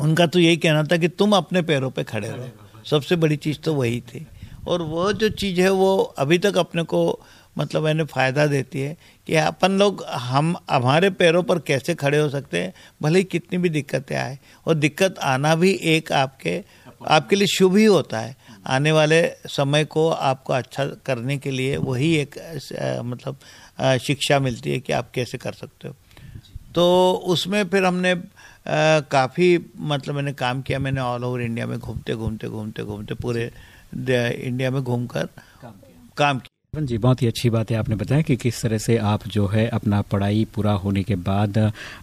उनका तो यही कहना था कि तुम अपने पैरों पे खड़े रहो। सबसे बड़ी चीज़ तो वही थी। और वो जो चीज़ है वो अभी तक अपने को मतलब मैंने फ़ायदा देती है कि अपन लोग हम हमारे पैरों पर कैसे खड़े हो सकते हैं? भले ही कितनी भी दिक्कतें आए। और दिक्कत आना भी एक आपके आपके लिए शुभ ही होता है। आने वाले समय को आपको अच्छा करने के लिए वही एक मतलब शिक्षा मिलती है कि आप कैसे कर सकते हो। तो उसमें फिर हमने काफ़ी मतलब मैंने काम किया मैंने ऑल ओवर इंडिया में घूमते घूमते घूमते घूमते पूरे इंडिया में घूमकर काम किया। जी बहुत ही अच्छी बात है आपने बताया कि किस तरह से आप जो है अपना पढ़ाई पूरा होने के बाद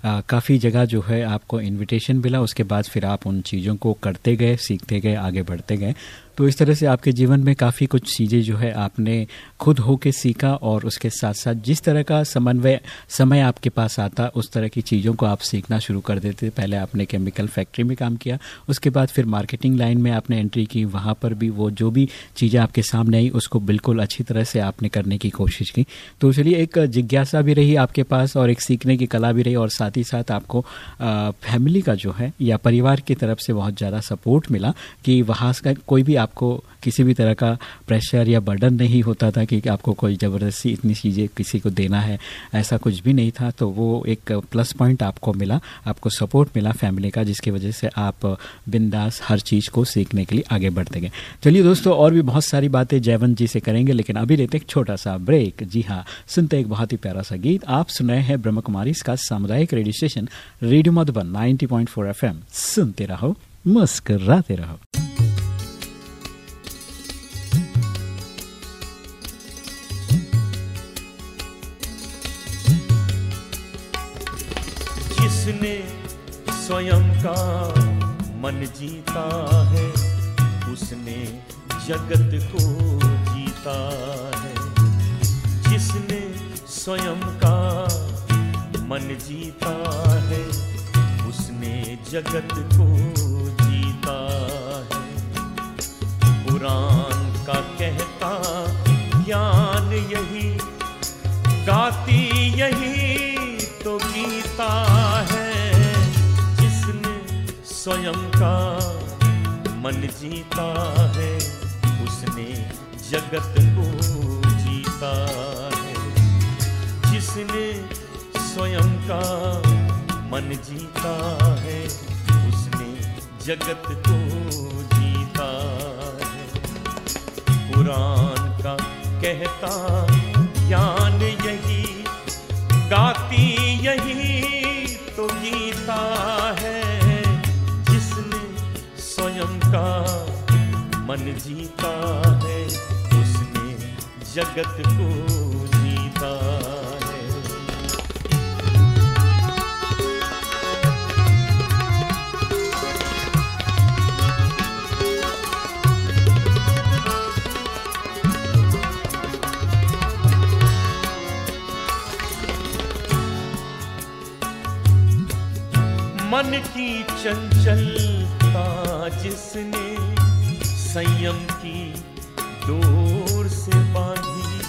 काफ़ी जगह जो है आपको इनविटेशन मिला उसके बाद फिर आप उन चीज़ों को करते गए सीखते गए आगे बढ़ते गए। तो इस तरह से आपके जीवन में काफ़ी कुछ चीज़ें जो है आपने खुद होके सीखा और उसके साथ साथ जिस तरह का समन्वय, समय आपके पास आता, उस तरह की चीज़ों को आप सीखना शुरू कर देते। पहले आपने केमिकल फैक्ट्री में काम किया, उसके बाद फिर मार्केटिंग लाइन में आपने एंट्री की, वहाँ पर भी वो जो भी चीज़ें आपके सामने आई, उसको बिल्कुल अच्छी तरह से आपने करने की कोशिश की। तो चलिए, एक जिज्ञासा भी रही आपके पास और एक सीखने की कला भी रही और साथ ही साथ आपको फैमिली का जो है या परिवार की तरफ़ से बहुत ज़्यादा सपोर्ट मिला कि वहाँ का कोई भी आप आपको किसी भी तरह का प्रेशर या बर्डन नहीं होता था कि आपको कोई ज़बरदस्ती इतनी चीज़ें किसी को देना है, ऐसा कुछ भी नहीं था। तो वो एक प्लस पॉइंट आपको मिला, आपको सपोर्ट मिला फैमिली का, जिसकी वजह से आप बिंदास हर चीज़ को सीखने के लिए आगे बढ़ते गए। चलिए दोस्तों, और भी बहुत सारी बातें जयवंत जी से करेंगे, लेकिन अभी लेते एक छोटा सा ब्रेक जी हाँ सुनते एक बहुत ही प्यारा सा गीत। आप सुनाए हैं ब्रह्म कुमारी, इसका सामुदायिक radio station radio Madhuban 90.4 FM सुनते रहो, मुस्कराते रहो। जिसने स्वयं का मन जीता है, उसने जगत को जीता है। जिसने स्वयं का मन जीता है, उसने जगत को जीता है। पुराण का कहता, ज्ञान यही, गाती यही स्वयं का मन जीता है, उसने जगत को जीता है। जिसने स्वयं का मन जीता है, उसने जगत को जीता है। पुराण का कहता ज्ञान यही, गाती यही तो गीता का मन जीता है उसने जगत को जीता है। मन की चंचलता जिसने संयम की डोर से बांधी,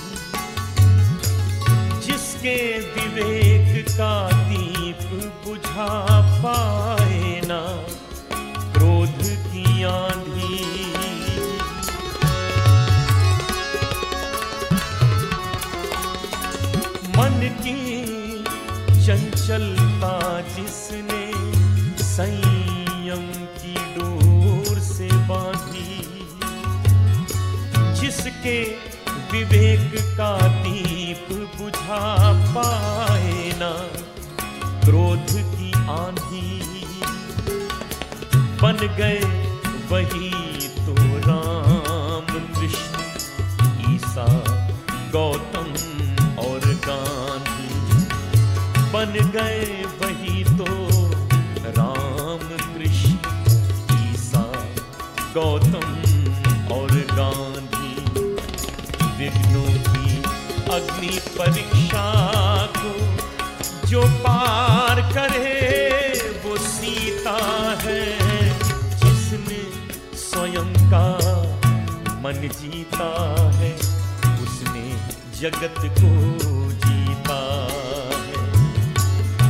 जिसके विवेक का दीप बुझा पाए ना, क्रोध की आंधी। मन की चंचलता जिसके विवेक का दीप बुझा पाए ना। क्रोध की आंधी बन गए वही जगत को जीता है।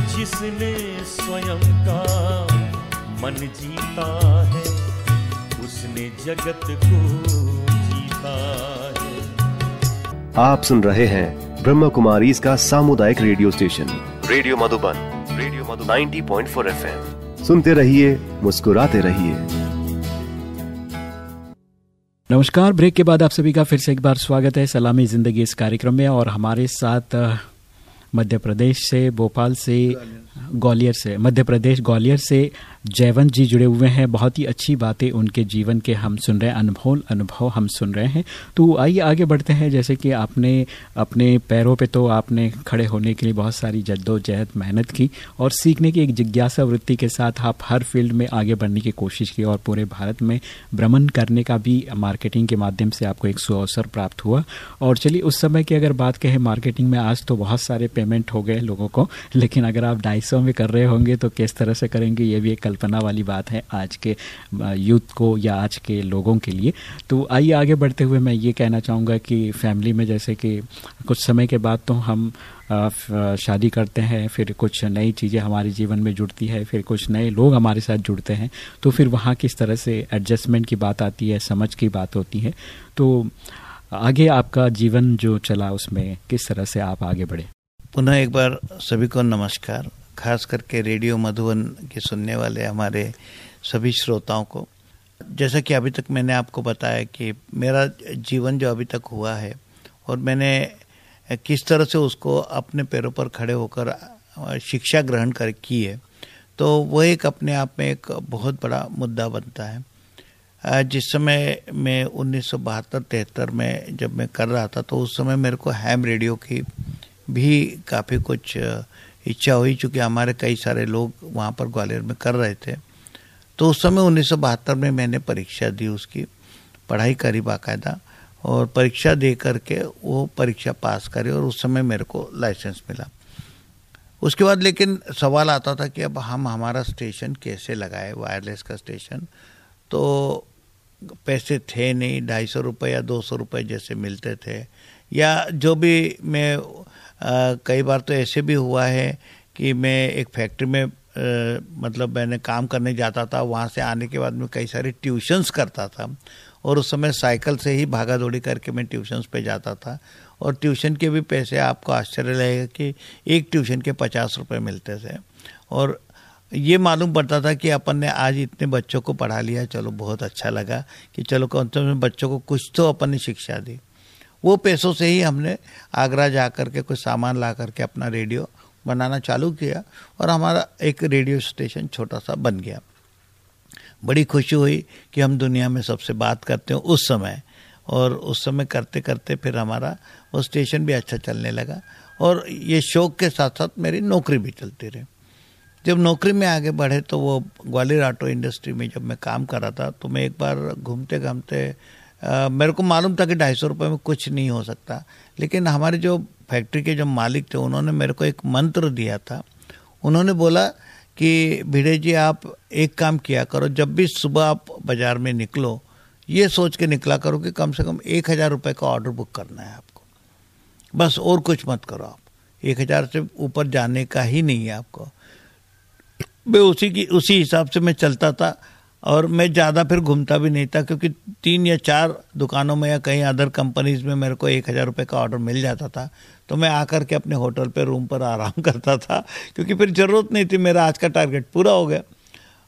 जिसने स्वयं का मन जीता है उसने जगत को जीता है। आप सुन रहे हैं ब्रह्म कुमारी इसका सामुदायिक radio station. Radio Madhuban radio Madhuban. 90.4 FM. सुनते रहिए मुस्कुराते रहिए। नमस्कार, ब्रेक के बाद आप सभी का फिर से एक बार स्वागत है सलामी ज़िंदगी इस कार्यक्रम में और हमारे साथ मध्य प्रदेश से, भोपाल से ग्वालियर से, मध्य प्रदेश ग्वालियर से जयवंत जी जुड़े हुए हैं। बहुत ही अच्छी बातें उनके जीवन के हम सुन रहे हैं अनमोल अनुभव हम सुन रहे हैं। तो आइए आगे बढ़ते हैं। जैसे कि आपने अपने पैरों पे तो आपने खड़े होने के लिए बहुत सारी जद्दोजहद, मेहनत की और सीखने की एक जिज्ञासा वृत्ति के साथ आप हर फ़ील्ड में आगे बढ़ने की कोशिश की और पूरे भारत में भ्रमण करने का भी मार्केटिंग के माध्यम से आपको एक सुअवसर प्राप्त हुआ। और चलिए, उस समय की अगर बात कहें मार्केटिंग में, आज तो बहुत सारे पेमेंट हो गए लोगों को, लेकिन अगर आप ढाई सौ में कर रहे होंगे तो किस तरह से करेंगे ये भी एक कल्पना वाली बात है आज के यूथ को या आज के लोगों के लिए तो आइए आगे बढ़ते हुए मैं ये कहना चाहूँगा कि फैमिली में जैसे कि कुछ समय के बाद तो हम शादी करते हैं फिर कुछ नई चीज़ें हमारे जीवन में जुड़ती है फिर कुछ नए लोग हमारे साथ जुड़ते हैं तो फिर वहाँ किस तरह से एडजस्टमेंट की बात आती है समझ की बात होती है तो आगे आपका जीवन जो चला उसमें किस तरह से आप आगे बढ़े पुनः एक बार सभी को नमस्कार खास करके रेडियो मधुबन के सुनने वाले हमारे सभी श्रोताओं को। जैसा कि अभी तक मैंने आपको बताया कि मेरा जीवन जो अभी तक हुआ है और मैंने किस तरह से उसको अपने पैरों पर खड़े होकर शिक्षा ग्रहण कर की है तो वो एक अपने आप में एक बहुत बड़ा मुद्दा बनता है। जिस समय मैं उन्नीस सौ बहत्तर में जब मैं कर रहा था तो उस समय मेरे को हैम रेडियो की भी काफ़ी कुछ इच्छा हुई, चूँकि हमारे कई सारे लोग वहाँ पर ग्वालियर में कर रहे थे। तो उस समय उन्नीस सौ बहत्तर में मैंने परीक्षा दी उसकी, पढ़ाई करी बाकायदा, और परीक्षा दे करके वो परीक्षा पास करी और उस समय मेरे को लाइसेंस मिला। उसके बाद लेकिन सवाल आता था कि अब हम हमारा स्टेशन कैसे लगाए, वायरलेस का स्टेशन? तो पैसे थे नहीं, ढाई सौ रुपये या दो सौ रुपये जैसे मिलते थे, या जो भी मैं कई बार तो ऐसे भी हुआ है कि मैं एक फैक्ट्री में मतलब मैंने काम करने जाता था, वहाँ से आने के बाद मैं कई सारे ट्यूशन्स करता था और उस समय साइकिल से ही भागा दौड़ी करके मैं ट्यूशन्स पे जाता था और ट्यूशन के भी पैसे आपको आश्चर्य लगेगा कि एक ट्यूशन के पचास रुपये मिलते थे और ये मालूम पड़ता था कि अपन ने आज इतने बच्चों को पढ़ा लिया, चलो बहुत अच्छा लगा कि चलो कौन से बच्चों को कुछ तो अपन ने शिक्षा दी। वो पैसों से ही हमने आगरा जा कर के कुछ सामान ला करके अपना रेडियो बनाना चालू किया और हमारा एक रेडियो स्टेशन छोटा सा बन गया। बड़ी खुशी हुई कि हम दुनिया में सबसे बात करते हैं उस समय और उस समय करते करते फिर हमारा वो स्टेशन भी अच्छा चलने लगा और ये शौक के साथ साथ मेरी नौकरी भी चलती रही। जब नौकरी में आगे बढ़े तो वो ग्वालियर ऑटो इंडस्ट्री में जब मैं काम कर रहा था तो मैं एक बार घूमते घूमते मेरे को मालूम था कि ढाई सौ रुपये में कुछ नहीं हो सकता। लेकिन हमारे जो फैक्ट्री के जो मालिक थे, उन्होंने मेरे को एक मंत्र दिया था। उन्होंने बोला कि, भिड़े जी, आप एक काम किया करो, जब भी सुबह आप बाज़ार में निकलो, ये सोच के निकला करो कि कम से कम एक हज़ार रुपये का ऑर्डर बुक करना है आपको। बस और कुछ मत करो आप। एक हज़ार से ऊपर जाने का ही नहीं है आपको। मैं उसी की, उसी हिसाब से मैं चलता था। और मैं ज़्यादा फिर घूमता भी नहीं था, क्योंकि तीन या चार दुकानों में या कहीं अदर कंपनीज़ में मेरे को एक हज़ार रुपये का ऑर्डर मिल जाता था तो मैं आकर के अपने होटल पे रूम पर आराम करता था, क्योंकि फिर ज़रूरत नहीं थी, मेरा आज का टारगेट पूरा हो गया।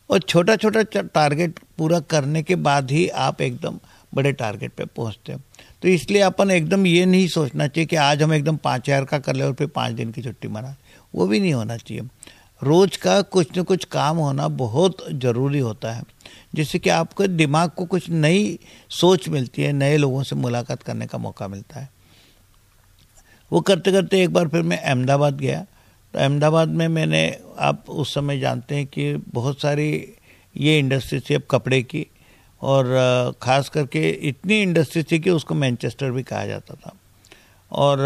और छोटा छोटा टारगेट पूरा करने के बाद ही आप एकदम बड़े टारगेट पे पहुँचते हैं। तो इसलिए अपन एकदम ये नहीं सोचना चाहिए कि आज हम एकदम पाँच हज़ार का कर ले और फिर पाँच दिन की छुट्टी मना, वो भी नहीं होना चाहिए। रोज का कुछ न कुछ काम होना बहुत ज़रूरी होता है। जिससे कि आपके दिमाग को कुछ नई सोच मिलती है, नए लोगों से मुलाकात करने का मौका मिलता है। वो करते करते एक बार फिर मैं अहमदाबाद गया। तो अहमदाबाद में मैंने, आप उस समय जानते हैं कि बहुत सारी ये इंडस्ट्री थी अब कपड़े की और ख़ास करके इतनी इंडस्ट्री थी कि उसको मैनचेस्टर भी कहा जाता था। और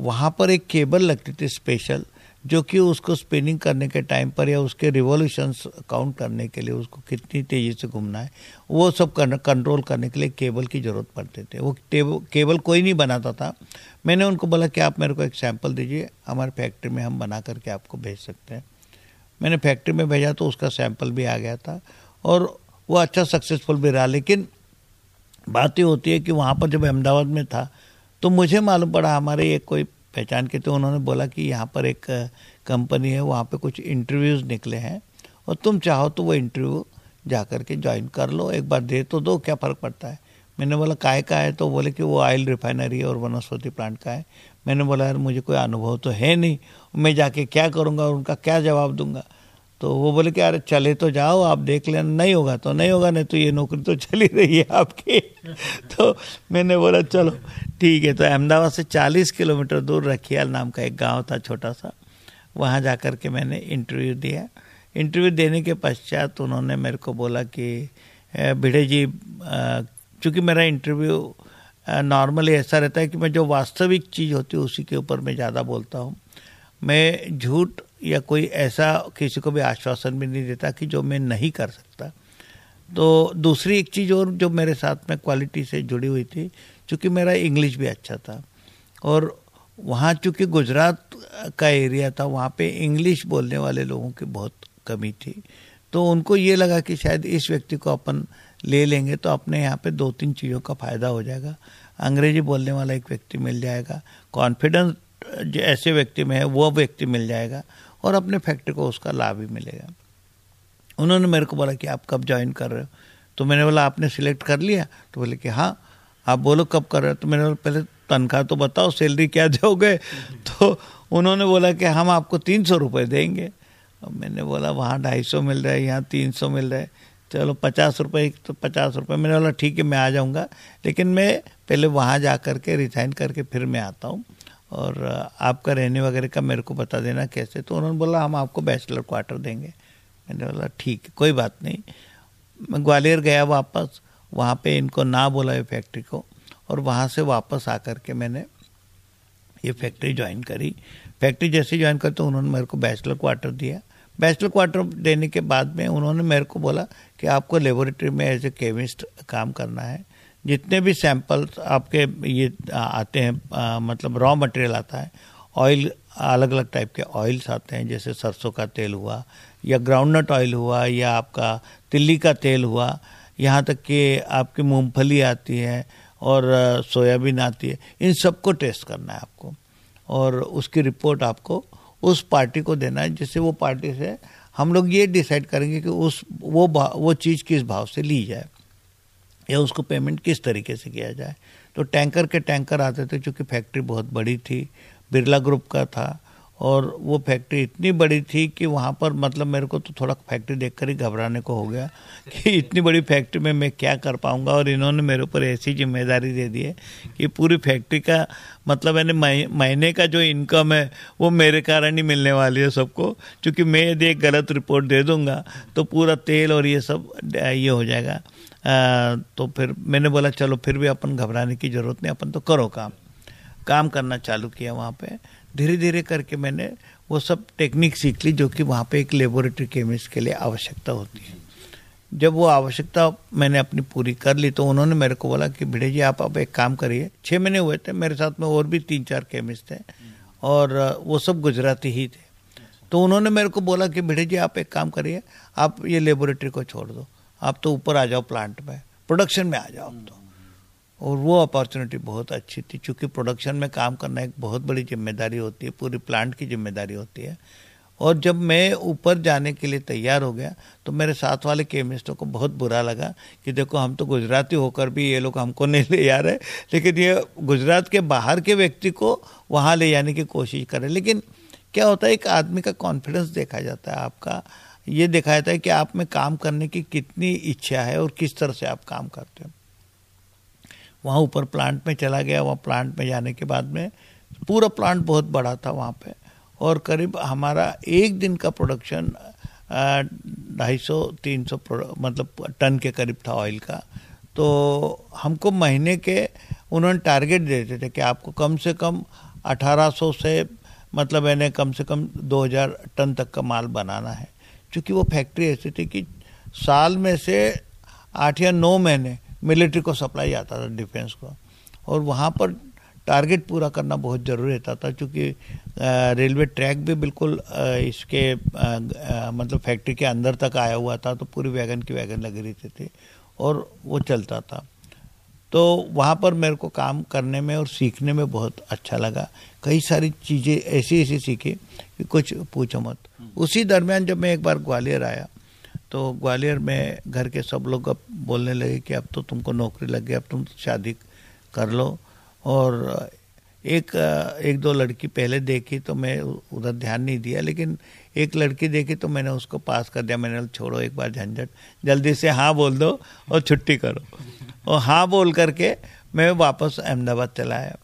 वहाँ पर एक केबल लगती थी स्पेशल जो कि उसको स्पिनिंग करने के टाइम पर या उसके रिवॉल्यूशंस काउंट करने के लिए उसको कितनी तेज़ी से घूमना है, वो सब कंट्रोल करने के लिए केबल की ज़रूरत पड़ती थी। वो केबल कोई नहीं बनाता था। मैंने उनको बोला कि आप मेरे को एक सैंपल दीजिए, हमारे फैक्ट्री में हम बना करके आपको भेज सकते हैं। मैंने फैक्ट्री में भेजा तो उसका सैंपल भी आ गया था और वो अच्छा सक्सेसफुल भी रहा। लेकिन बात ये होती है कि वहाँ पर जब अहमदाबाद में था तो मुझे मालूम पड़ा, हमारे एक कोई पहचान के तो उन्होंने बोला कि यहाँ पर एक कंपनी है, वहाँ पे कुछ इंटरव्यूज़ निकले हैं और तुम चाहो तो वो इंटरव्यू जा कर के ज्वाइन कर लो, एक बार दे तो दो, क्या फ़र्क पड़ता है? मैंने बोला काय का है? तो बोले कि वो ऑयल रिफाइनरी और वनस्पति प्लांट का है। मैंने बोला, यार, मुझे कोई अनुभव तो है नहीं, मैं जाके क्या करूँगा और उनका क्या जवाब दूँगा? तो वो बोले कि, अरे, चले तो जाओ, आप देख लेना। नहीं होगा तो नहीं होगा, नहीं तो ये नौकरी तो चली रही है आपकी। तो मैंने बोला, चलो, ठीक है। तो अहमदाबाद से 40 किलोमीटर दूर रखियाल नाम का एक गाँव था छोटा सा। वहाँ जा कर के मैंने इंटरव्यू दिया। इंटरव्यू देने के पश्चात उन्होंने मेरे को बोला कि भिड़े जी चूँकि मेरा इंटरव्यू नॉर्मली ऐसा रहता है कि मैं जो वास्तविक चीज़ होती है उसी के ऊपर मैं ज़्यादा बोलता हूँ। मैं झूठ या कोई ऐसा किसी को भी आश्वासन भी नहीं देता कि जो मैं नहीं कर सकता। तो दूसरी एक चीज़ और जो मेरे साथ में क्वालिटी से जुड़ी हुई थी, चूँकि मेरा इंग्लिश भी अच्छा था और वहाँ चूँकि गुजरात का एरिया था, वहाँ पे इंग्लिश बोलने वाले लोगों की बहुत कमी थी। तो उनको ये लगा कि शायद इस व्यक्ति को अपन ले लेंगे तो अपने यहाँ पे दो तीन चीज़ों का फ़ायदा हो जाएगा। अंग्रेज़ी बोलने वाला एक व्यक्ति मिल जाएगा। कॉन्फिडेंस जो ऐसे व्यक्ति में है, वो व्यक्ति मिल जाएगा। और अपने फैक्ट्री को उसका लाभ भी मिलेगा। उन्होंने मेरे को बोला कि आप कब ज्वाइन कर रहे हो? तो मैंने बोला, आपने सिलेक्ट कर लिया? तो बोले कि हाँ। आप बोलो, कब कर रहे हो? तो मैंने बोला, पहले तनख्वाह तो बताओ सैलरी क्या दोगे? तो उन्होंने बोला कि हम आपको तीन सौ रुपये देंगे। और मैंने बोला, वहाँ ढाई सौ मिल रहा है, यहाँ तीन सौ मिल रहा है। चलो, पचास रुपये तो पचास रुपये मैंने बोला, ठीक है, मैं आ जाऊँगा। लेकिन मैं पहले वहाँ जा कर के रिसाइन करके फिर मैं आता हूँ। और आपका रहने वगैरह का मेरे को बता देना कैसे। तो उन्होंने बोला, हम आपको बैचलर क्वार्टर देंगे। मैंने बोला, ठीक है कोई बात नहीं। मैं ग्वालियर गया वापस, वहाँ पे इनको ना बोला ये फैक्ट्री को और वहाँ से वापस आकर के मैंने ये फैक्ट्री ज्वाइन करी। फैक्ट्री जैसे ज्वाइन कर तो उन्होंने मेरे को बैचलर क्वार्टर दिया। बैचलर क्वार्टर देने के बाद में उन्होंने मेरे को बोला कि आपको लेबोरेटरी में एज ए केमिस्ट काम करना है। जितने भी सैंपल्स आपके ये आते हैं आ, मतलब रॉ मटेरियल आता है ऑयल अलग अलग टाइप के ऑयल्स आते हैं जैसे सरसों का तेल हुआ या ग्राउंडनट ऑयल हुआ या आपका तिल्ली का तेल हुआ यहाँ तक कि आपकी मूंगफली आती है और सोयाबीन आती है इन सबको टेस्ट करना है आपको। और उसकी रिपोर्ट आपको उस पार्टी को देना है जिससे वो पार्टी से हम लोग ये डिसाइड करेंगे कि उस वो वो चीज़ किस भाव से ली जाए। या उसको पेमेंट किस तरीके से किया जाए? तो टैंकर के टैंकर आते थे क्योंकि फैक्ट्री बहुत बड़ी थी, बिरला ग्रुप का था और वो फैक्ट्री इतनी बड़ी थी कि वहाँ पर मतलब मेरे को तो थोड़ा फैक्ट्री देखकर ही घबराने को हो गया कि इतनी बड़ी फैक्ट्री में मैं क्या कर पाऊँगा और इन्होंने मेरे ऊपर ऐसी ज़िम्मेदारी दे दी है कि पूरी फैक्ट्री का मतलब मैंने महीने का जो इनकम है, वो मेरे कारण ही मिलने वाली है सबको। क्योंकि मैं यदि एक गलत रिपोर्ट दे दूँगा तो पूरा तेल और ये सब, ये हो जाएगा। तो फिर मैंने बोला, चलो, फिर भी अपन घबराने की ज़रूरत नहीं, अपन तो करो काम। काम करना चालू किया वहाँ पे। धीरे धीरे करके मैंने वो सब टेक्निक सीख ली, जो कि वहाँ पे एक लेबोरेटरी केमिस्ट के लिए आवश्यकता होती है। जब वो आवश्यकता मैंने अपनी पूरी कर ली तो उन्होंने मेरे को बोला कि भिड़े जी, आप अब एक काम करिए। छः महीने हुए थे, मेरे साथ में और भी तीन चार केमिस्ट थे और वो सब गुजराती ही थे। तो उन्होंने मेरे को बोला कि भिड़े जी, आप एक काम करिए, आप ये लेबोरेटरी को छोड़ दो। आप तो ऊपर आ जाओ प्लांट में प्रोडक्शन में आ जाओ आप तो। और वो अपॉर्चुनिटी बहुत अच्छी थी, क्योंकि प्रोडक्शन में काम करना एक बहुत बड़ी ज़िम्मेदारी होती है, पूरी प्लांट की ज़िम्मेदारी होती है। और जब मैं ऊपर जाने के लिए तैयार हो गया तो मेरे साथ वाले केमिस्टों को बहुत बुरा लगा कि देखो हम तो गुजराती होकर भी ये लोग हमको नहीं ले जा रहे, लेकिन ये गुजरात के बाहर के व्यक्ति को वहाँ ले जाने की कोशिश करें लेकिन क्या होता है, एक आदमी का कॉन्फिडेंस देखा जाता है आपका ये देखा जाता है कि आप में काम करने की कितनी इच्छा है और किस तरह से आप काम करते हो। वहाँ ऊपर प्लांट में चला गया, वहाँ प्लांट में जाने के बाद में पूरा प्लांट बहुत बड़ा था वहाँ पे। और करीब हमारा एक दिन का प्रोडक्शन ढाई सौ, तीन सौ मतलब टन के करीब था ऑयल का। तो हमको महीने के उन्होंने टारगेट देते थे कि आपको कम से कम 1800 से मतलब मैंने कम से कम 2000 टन तक का माल बनाना है। क्योंकि वो फैक्ट्री ऐसी थी कि साल में से आठ या नौ महीने मिलिट्री को सप्लाई आता था डिफेंस को। और वहाँ पर टारगेट पूरा करना बहुत ज़रूरी रहता था क्योंकि रेलवे ट्रैक भी बिल्कुल इसके मतलब फैक्ट्री के अंदर तक आया हुआ था तो पूरी वैगन की वैगन लगी रहती थी और वो चलता था। तो वहाँ पर मेरे को काम करने में और सीखने में बहुत अच्छा लगा। कई सारी चीज़ें ऐसी ऐसी सीखी कि कुछ पूछो मत। उसी दरमियान जब मैं एक बार ग्वालियर आया तो ग्वालियर में घर के सब लोग अब बोलने लगे कि अब तो तुमको नौकरी लग गई, अब तुम शादी कर लो। और एक एक दो लड़की पहले देखी तो मैं उधर ध्यान नहीं दिया, लेकिन एक लड़की देखी तो मैंने उसको पास कर दिया। मैंने छोड़ो एक बार झंझट, जल्दी से हाँ बोल दो और छुट्टी करो। और हाँ बोल करके मैं वापस अहमदाबाद चला आया।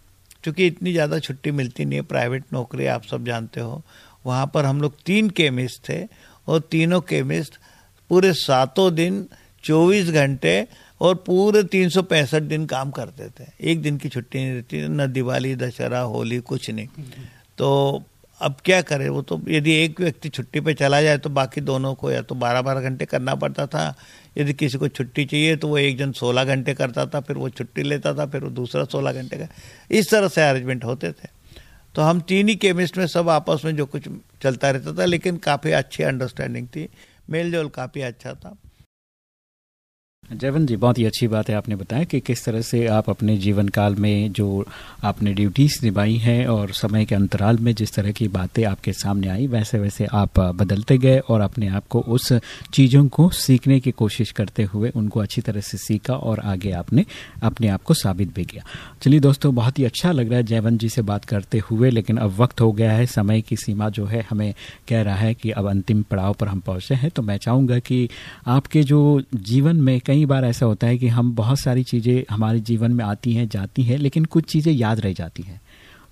क्योंकि इतनी ज़्यादा छुट्टी मिलती नहीं है, प्राइवेट नौकरी आप सब जानते हो। वहाँ पर हम लोग तीन केमिस्ट थे और तीनों केमिस्ट पूरे सातों दिन चौबीस घंटे और पूरे तीन सौ पैंसठ दिन काम करते थे। एक दिन की छुट्टी नहीं रहती, न दिवाली, दशहरा, होली, कुछ नहीं। तो अब क्या करें? वो तो यदि एक व्यक्ति छुट्टी पे चला जाए तो बाकी दोनों को या तो बारह बारह घंटे करना पड़ता था यदि किसी को छुट्टी चाहिए तो वो एक जन सोलह घंटे करता था, फिर वो छुट्टी लेता था, फिर वो दूसरा सोलह घंटे का। इस तरह से अरेंजमेंट होते थे। तो हम तीन ही केमिस्ट में सब आपस में जो कुछ चलता रहता था, लेकिन काफ़ी अच्छी अंडरस्टैंडिंग थी। मेल जोल काफ़ी अच्छा था। जयवंत जी, बहुत ही अच्छी बात है आपने बताया कि किस तरह से आप अपने जीवन काल में जो आपने ड्यूटीज़ निभाई हैं और समय के अंतराल में जिस तरह की बातें आपके सामने आई वैसे वैसे आप बदलते गए और अपने आप को उस चीज़ों को सीखने की कोशिश करते हुए उनको अच्छी तरह से सीखा और आगे आपने अपने आप को साबित भी किया। चलिए दोस्तों, बहुत ही अच्छा लग रहा है जयवंत जी से बात करते हुए, लेकिन अब वक्त हो गया है, समय की सीमा जो है हमें कह रहा है कि अब अंतिम पड़ाव पर हम पहुँचे हैं तो मैं चाहूँगा कि आपके जो जीवन में कई बार ऐसा होता है कि हम बहुत सारी चीज़ें हमारे जीवन में आती हैं जाती हैं लेकिन कुछ चीज़ें याद रह जाती हैं।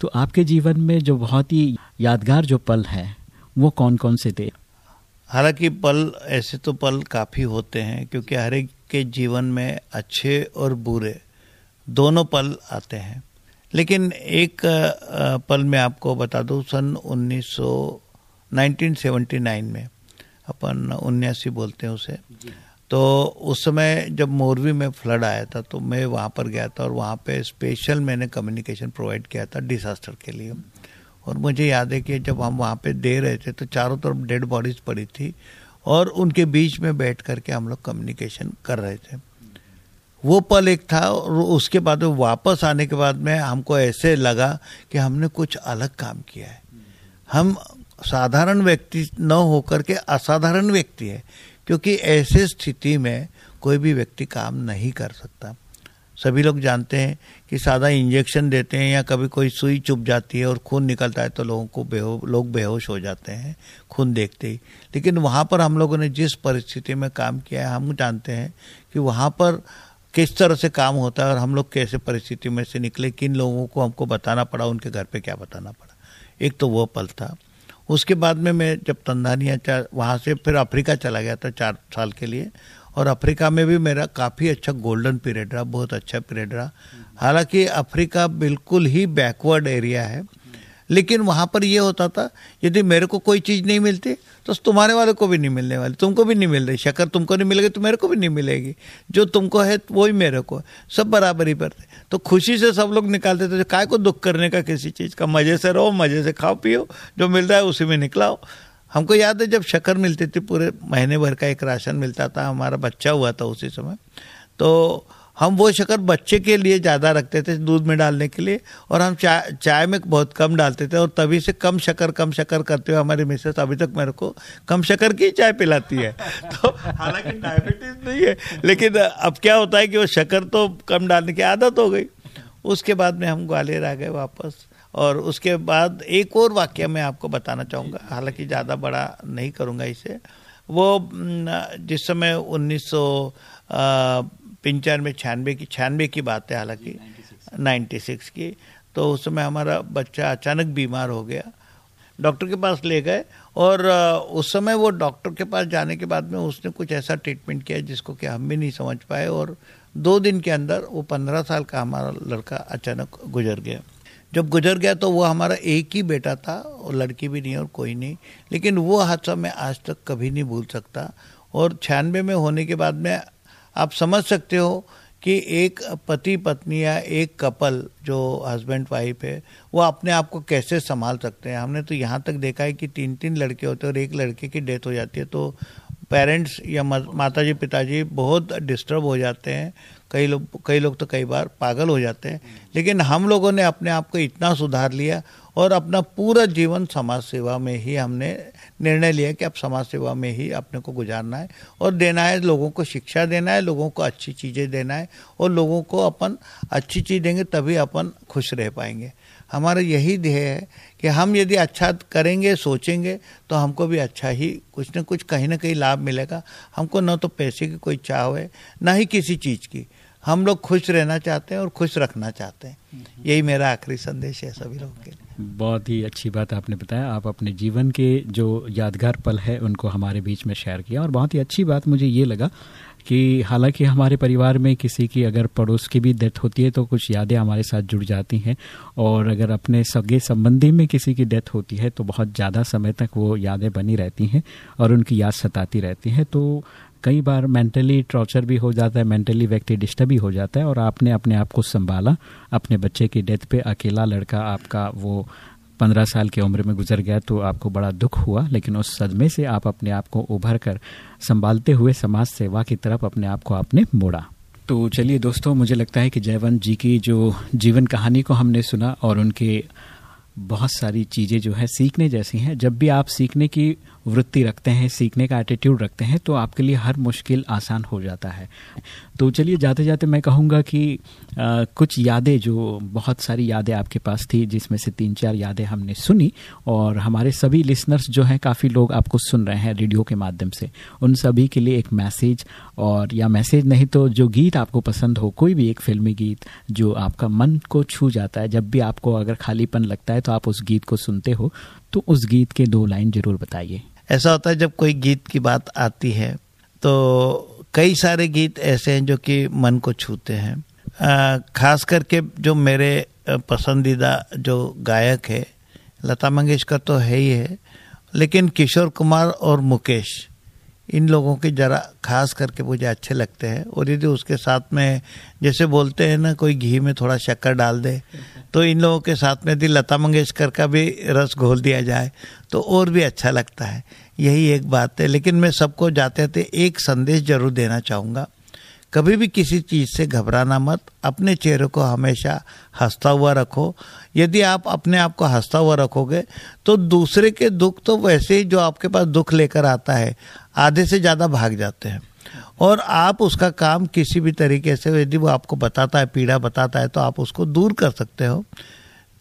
तो आपके जीवन में जो बहुत ही यादगार जो पल हैं वो कौन कौन से थे? हालाँकि पल ऐसे तो पल काफ़ी होते हैं क्योंकि हर एक के जीवन में अच्छे और बुरे दोनों पल आते हैं। लेकिन एक पल मैं आपको बता दूँ सन 1900 1979 में अपन उन्यासी बोलते हैं उसे। तो उस समय जब मोरवी में फ्लड आया था तो मैं वहाँ पर गया था और वहाँ पे स्पेशल मैंने कम्युनिकेशन प्रोवाइड किया था डिसास्टर के लिए। और मुझे याद है कि जब हम वहाँ पे दे रहे थे तो चारों तरफ़ डेड बॉडीज पड़ी थी और उनके बीच में बैठ करके हम लोग कम्युनिकेशन कर रहे थे। वो पल एक था और उसके बाद वापस आने के बाद में हमको ऐसे लगा कि हमने कुछ अलग काम किया है। हम साधारण व्यक्ति न होकर के असाधारण व्यक्ति है। क्योंकि ऐसे स्थिति में कोई भी व्यक्ति काम नहीं कर सकता। सभी लोग जानते हैं कि सादा इंजेक्शन देते हैं या कभी कोई सुई चुप जाती है और खून निकलता है तो लोगों को बेहो, लोग बेहोश हो जाते हैं, खून देखते ही। लेकिन वहाँ पर हम लोगों ने जिस परिस्थिति में काम किया है, हम जानते हैं कि वहाँ पर किस तरह से काम होता है और हम लोग कैसे परिस्थिति में से निकले, किन लोगों को हमको बताना पड़ा, उनके घर पे क्या बताना पड़ा। एक तो वह पल था। उसके बाद में मैं जब तंजानिया वहाँ से फिर अफ्रीका चला गया था चार साल के लिए। और अफ्रीका में भी मेरा काफ़ी अच्छा गोल्डन पीरियड रहा, बहुत अच्छा पीरियड रहा। हालाँकि अफ्रीका बिल्कुल ही बैकवर्ड एरिया है। लेकिन वहाँ पर ये होता था, यदि मेरे को कोई चीज़ नहीं मिलती तो तुम्हारे वाले को भी नहीं मिलने वाली, तुमको भी नहीं मिल रही। शक्कर तुमको नहीं मिलेगी तो मेरे को भी नहीं मिलेगी। जो तुमको है वही मेरे को सब बराबरी पर थे। तो खुशी से सब लोग निकालते थे काय को दुख करने का किसी चीज़ का? मज़े से रहो, मज़े से खाओ, पियो, जो मिल रहा है उसी में निकलाओ। हमको याद है, जब शक्कर मिलती थी, पूरे महीने भर का एक राशन मिलता था, हमारा बच्चा हुआ था उसी समय। तो हम वो शक्कर बच्चे के लिए ज़्यादा रखते थे दूध में डालने के लिए, और हम चाय चाय में बहुत कम डालते थे, और तभी से कम शक्कर कम शक्कर करते हुए हमारी मिसेस अभी तक मेरे को कम शक्कर की चाय पिलाती है। तो हालाँकि डायबिटीज़ नहीं है, लेकिन अब क्या होता है कि वो शक्कर तो कम डालने की आदत हो गई। उसके बाद में हम ग्वालियर आ गए वापस, और उसके बाद एक और वाक्य मैं आपको बताना चाहूँगा, हालाँकि ज़्यादा बड़ा नहीं करूँगा इसे। वो जिस समय उन्नीस सौ पंचानवे छियानवे की छियानवे की बात है हालाँकि नाइन्टी सिक्स की। तो उस समय हमारा बच्चा अचानक बीमार हो गया। डॉक्टर के पास ले गए और उस समय वो डॉक्टर के पास जाने के बाद में उसने कुछ ऐसा ट्रीटमेंट किया जिसको कि हम भी नहीं समझ पाए और दो दिन के अंदर वो पंद्रह साल का हमारा लड़का अचानक गुजर गया। जब गुजर गया तो वो हमारा एक ही बेटा था और लड़की भी नहीं और कोई नहीं। लेकिन वो हादसा मैं आज तक कभी नहीं भूल सकता। और छियानवे में होने के बाद में आप समझ सकते हो कि एक पति पत्नी या एक कपल जो हस्बैंड वाइफ है, वो अपने आप को कैसे संभाल सकते हैं? हमने तो यहाँ तक देखा है कि तीन तीन लड़के होते हैं और एक लड़के की डेथ हो जाती है तो पेरेंट्स या माता जी पिताजी बहुत डिस्टर्ब हो जाते हैं। कई लोग कई लोग तो कई बार पागल हो जाते हैं। लेकिन हम लोगों ने अपने आप को इतना सुधार लिया और अपना पूरा जीवन समाज सेवा में ही हमने निर्णय लिया कि अब समाज सेवा में ही अपने को गुजारना है और देना है लोगों को शिक्षा देना है लोगों को अच्छी चीज़ें देना है और लोगों को अपन अच्छी चीज़ देंगे तभी अपन खुश रह पाएँगे। हमारा यही ध्येय है कि हम यदि अच्छा करेंगे सोचेंगे तो हमको भी अच्छा ही कुछ न कुछ कहीं ना कहीं लाभ मिलेगा। हमको न तो पैसे की कोई चाह है ना ही किसी चीज़ की। हम लोग खुश रहना चाहते हैं और खुश रखना चाहते हैं। यही मेरा आखिरी संदेश है सभी लोगों के लिए। बहुत ही अच्छी बात आपने बताया। आप अपने जीवन के जो यादगार पल है, उनको हमारे बीच में शेयर किया और बहुत ही अच्छी बात मुझे ये लगा कि हालाँकि हमारे परिवार में किसी की अगर पड़ोस की भी डेथ होती है तो कुछ यादें हमारे साथ जुड़ जाती हैं और अगर अपने सगे संबंधी में किसी की डेथ होती है तो बहुत ज़्यादा समय तक वो यादें बनी रहती हैं और उनकी याद सताती रहती हैं। तो कई बार मेंटली टॉर्चर भी हो जाता है मेंटली व्यक्ति डिस्टर्ब भी हो जाता है और आपने अपने आप को संभाला। अपने बच्चे की डेथ पे अकेला लड़का आपका वो पंद्रह साल की उम्र में गुजर गया तो आपको बड़ा दुख हुआ, लेकिन उस सदमे से आप अपने आप को उभर कर संभालते हुए समाज सेवा की तरफ़ अपने आप को आपने मोड़ा। तो चलिए दोस्तों, मुझे लगता है कि जयवंत जी की जो जीवन कहानी को हमने सुना और उनके बहुत सारी चीज़ें जो है सीखने जैसी हैं, जब भी आप सीखने की वृत्ति रखते हैं सीखने का एटीट्यूड रखते हैं तो आपके लिए हर मुश्किल आसान हो जाता है। तो चलिए जाते जाते मैं कहूँगा कि आ, कुछ यादें जो बहुत सारी यादें आपके पास थी जिसमें से तीन चार यादें हमने सुनी और हमारे सभी लिसनर्स जो हैं काफ़ी लोग आपको सुन रहे हैं रेडियो के माध्यम से। उन सभी के लिए एक मैसेज और या मैसेज नहीं तो जो गीत आपको पसंद हो कोई भी एक फिल्मी गीत जो आपका मन को छू जाता है जब भी आपको अगर खालीपन लगता है तो आप उस गीत को सुनते हो तो उस गीत के दो लाइन ज़रूर बताइए। ऐसा होता है जब कोई गीत की बात आती है तो कई सारे गीत ऐसे हैं जो कि मन को छूते हैं। खास करके जो मेरे पसंदीदा जो गायक है, लता मंगेशकर तो है ही है, लेकिन किशोर कुमार और मुकेश इन लोगों के जरा खास करके मुझे अच्छे लगते हैं। और यदि उसके साथ में जैसे बोलते हैं ना, कोई घी में थोड़ा शक्कर डाल दे तो इन लोगों के साथ में यदि लता मंगेशकर का भी रस घोल दिया जाए तो और भी अच्छा लगता है। यही एक बात है। लेकिन मैं सबको जाते जाते एक संदेश ज़रूर देना चाहूँगा। कभी भी किसी चीज़ से घबराना मत। अपने चेहरे को हमेशा हंसता हुआ रखो। यदि आप अपने आप को हंसता हुआ रखोगे तो दूसरे के दुख तो वैसे ही जो आपके पास दुख लेकर आता है आधे से ज़्यादा भाग जाते हैं। और आप उसका काम किसी भी तरीके से, यदि वो आपको बताता है, पीड़ा बताता है तो आप उसको दूर कर सकते हो।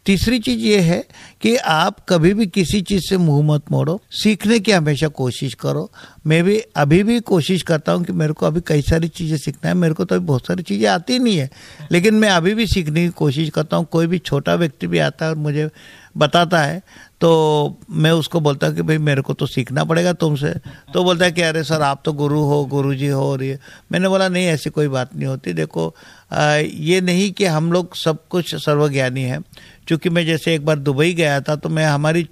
तीसरी चीज़ ये है कि आप कभी भी किसी चीज़ से मुँह मत मोड़ो। सीखने की हमेशा कोशिश करो। मैं भी अभी भी कोशिश करता हूँ कि मेरे को अभी कई सारी चीज़ें सीखना है। मेरे को तो अभी बहुत सारी चीज़ें आती नहीं है। लेकिन मैं अभी भी सीखने की कोशिश करता हूँ। कोई भी छोटा व्यक्ति भी आता है और मुझे बताता है तो मैं उसको बोलता कि भाई मेरे को तो सीखना पड़ेगा तुमसे। तो बोलता है कि अरे सर आप तो गुरु हो गुरु जी हो और ये। मैंने बोला नहीं ऐसी कोई बात नहीं होती। देखो आ, ये नहीं कि हम लोग सब कुछ सर्वज्ञानी है। चूँकि मैं जैसे एक बार दुबई गया था तो मैं हमारी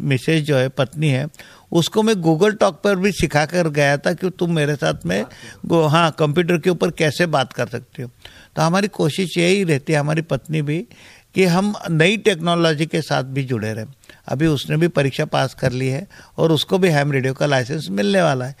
मिसेज जो है पत्नी है उसको मैं गूगल टॉक पर भी सिखा कर गया था कि तुम मेरे साथ में हाँ कंप्यूटर के ऊपर कैसे बात कर सकते हो? तो हमारी कोशिश यही रहती है हमारी पत्नी भी कि हम नई टेक्नोलॉजी के साथ भी जुड़े रहें। अभी उसने भी परीक्षा पास कर ली है और उसको भी हैम रेडियो का लाइसेंस मिलने वाला है।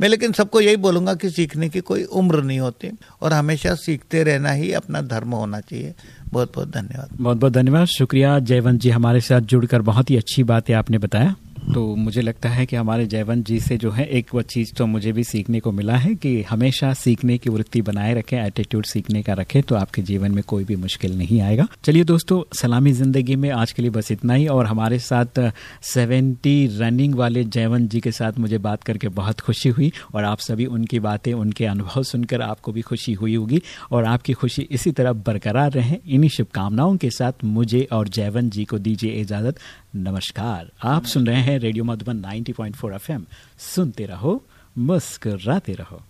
मैं लेकिन सबको यही बोलूँगा कि सीखने की कोई उम्र नहीं होती और हमेशा सीखते रहना ही अपना धर्म होना चाहिए। बहुत बहुत धन्यवाद। बहुत बहुत धन्यवाद। शुक्रिया, जयवंत जी, हमारे साथ जुड़कर बहुत ही अच्छी बातें आपने बताया। तो मुझे लगता है कि हमारे जयवंत जी से जो है एक वो चीज़ तो मुझे भी सीखने को मिला है कि हमेशा सीखने की वृत्ति बनाए रखें एटीट्यूड सीखने का रखें तो आपके जीवन में कोई भी मुश्किल नहीं आएगा। चलिए दोस्तों, सलामी ज़िंदगी में आज के लिए बस इतना ही और हमारे साथ सेवेंटी रनिंग वाले जयवंत जी के साथ मुझे बात करके बहुत खुशी हुई और आप सभी उनकी बातें, उनके अनुभव सुनकर आपको भी खुशी हुई होगी और आपकी खुशी इसी तरह बरकरार रहे। इन्हीं शुभकामनाओं के साथ मुझे और जयवंत जी को दीजिए इजाज़त। नमस्कार आप सुन रहे हैं रेडियो मधुबन 90.4 एफएम। सुनते रहो मुस्कराते रहो।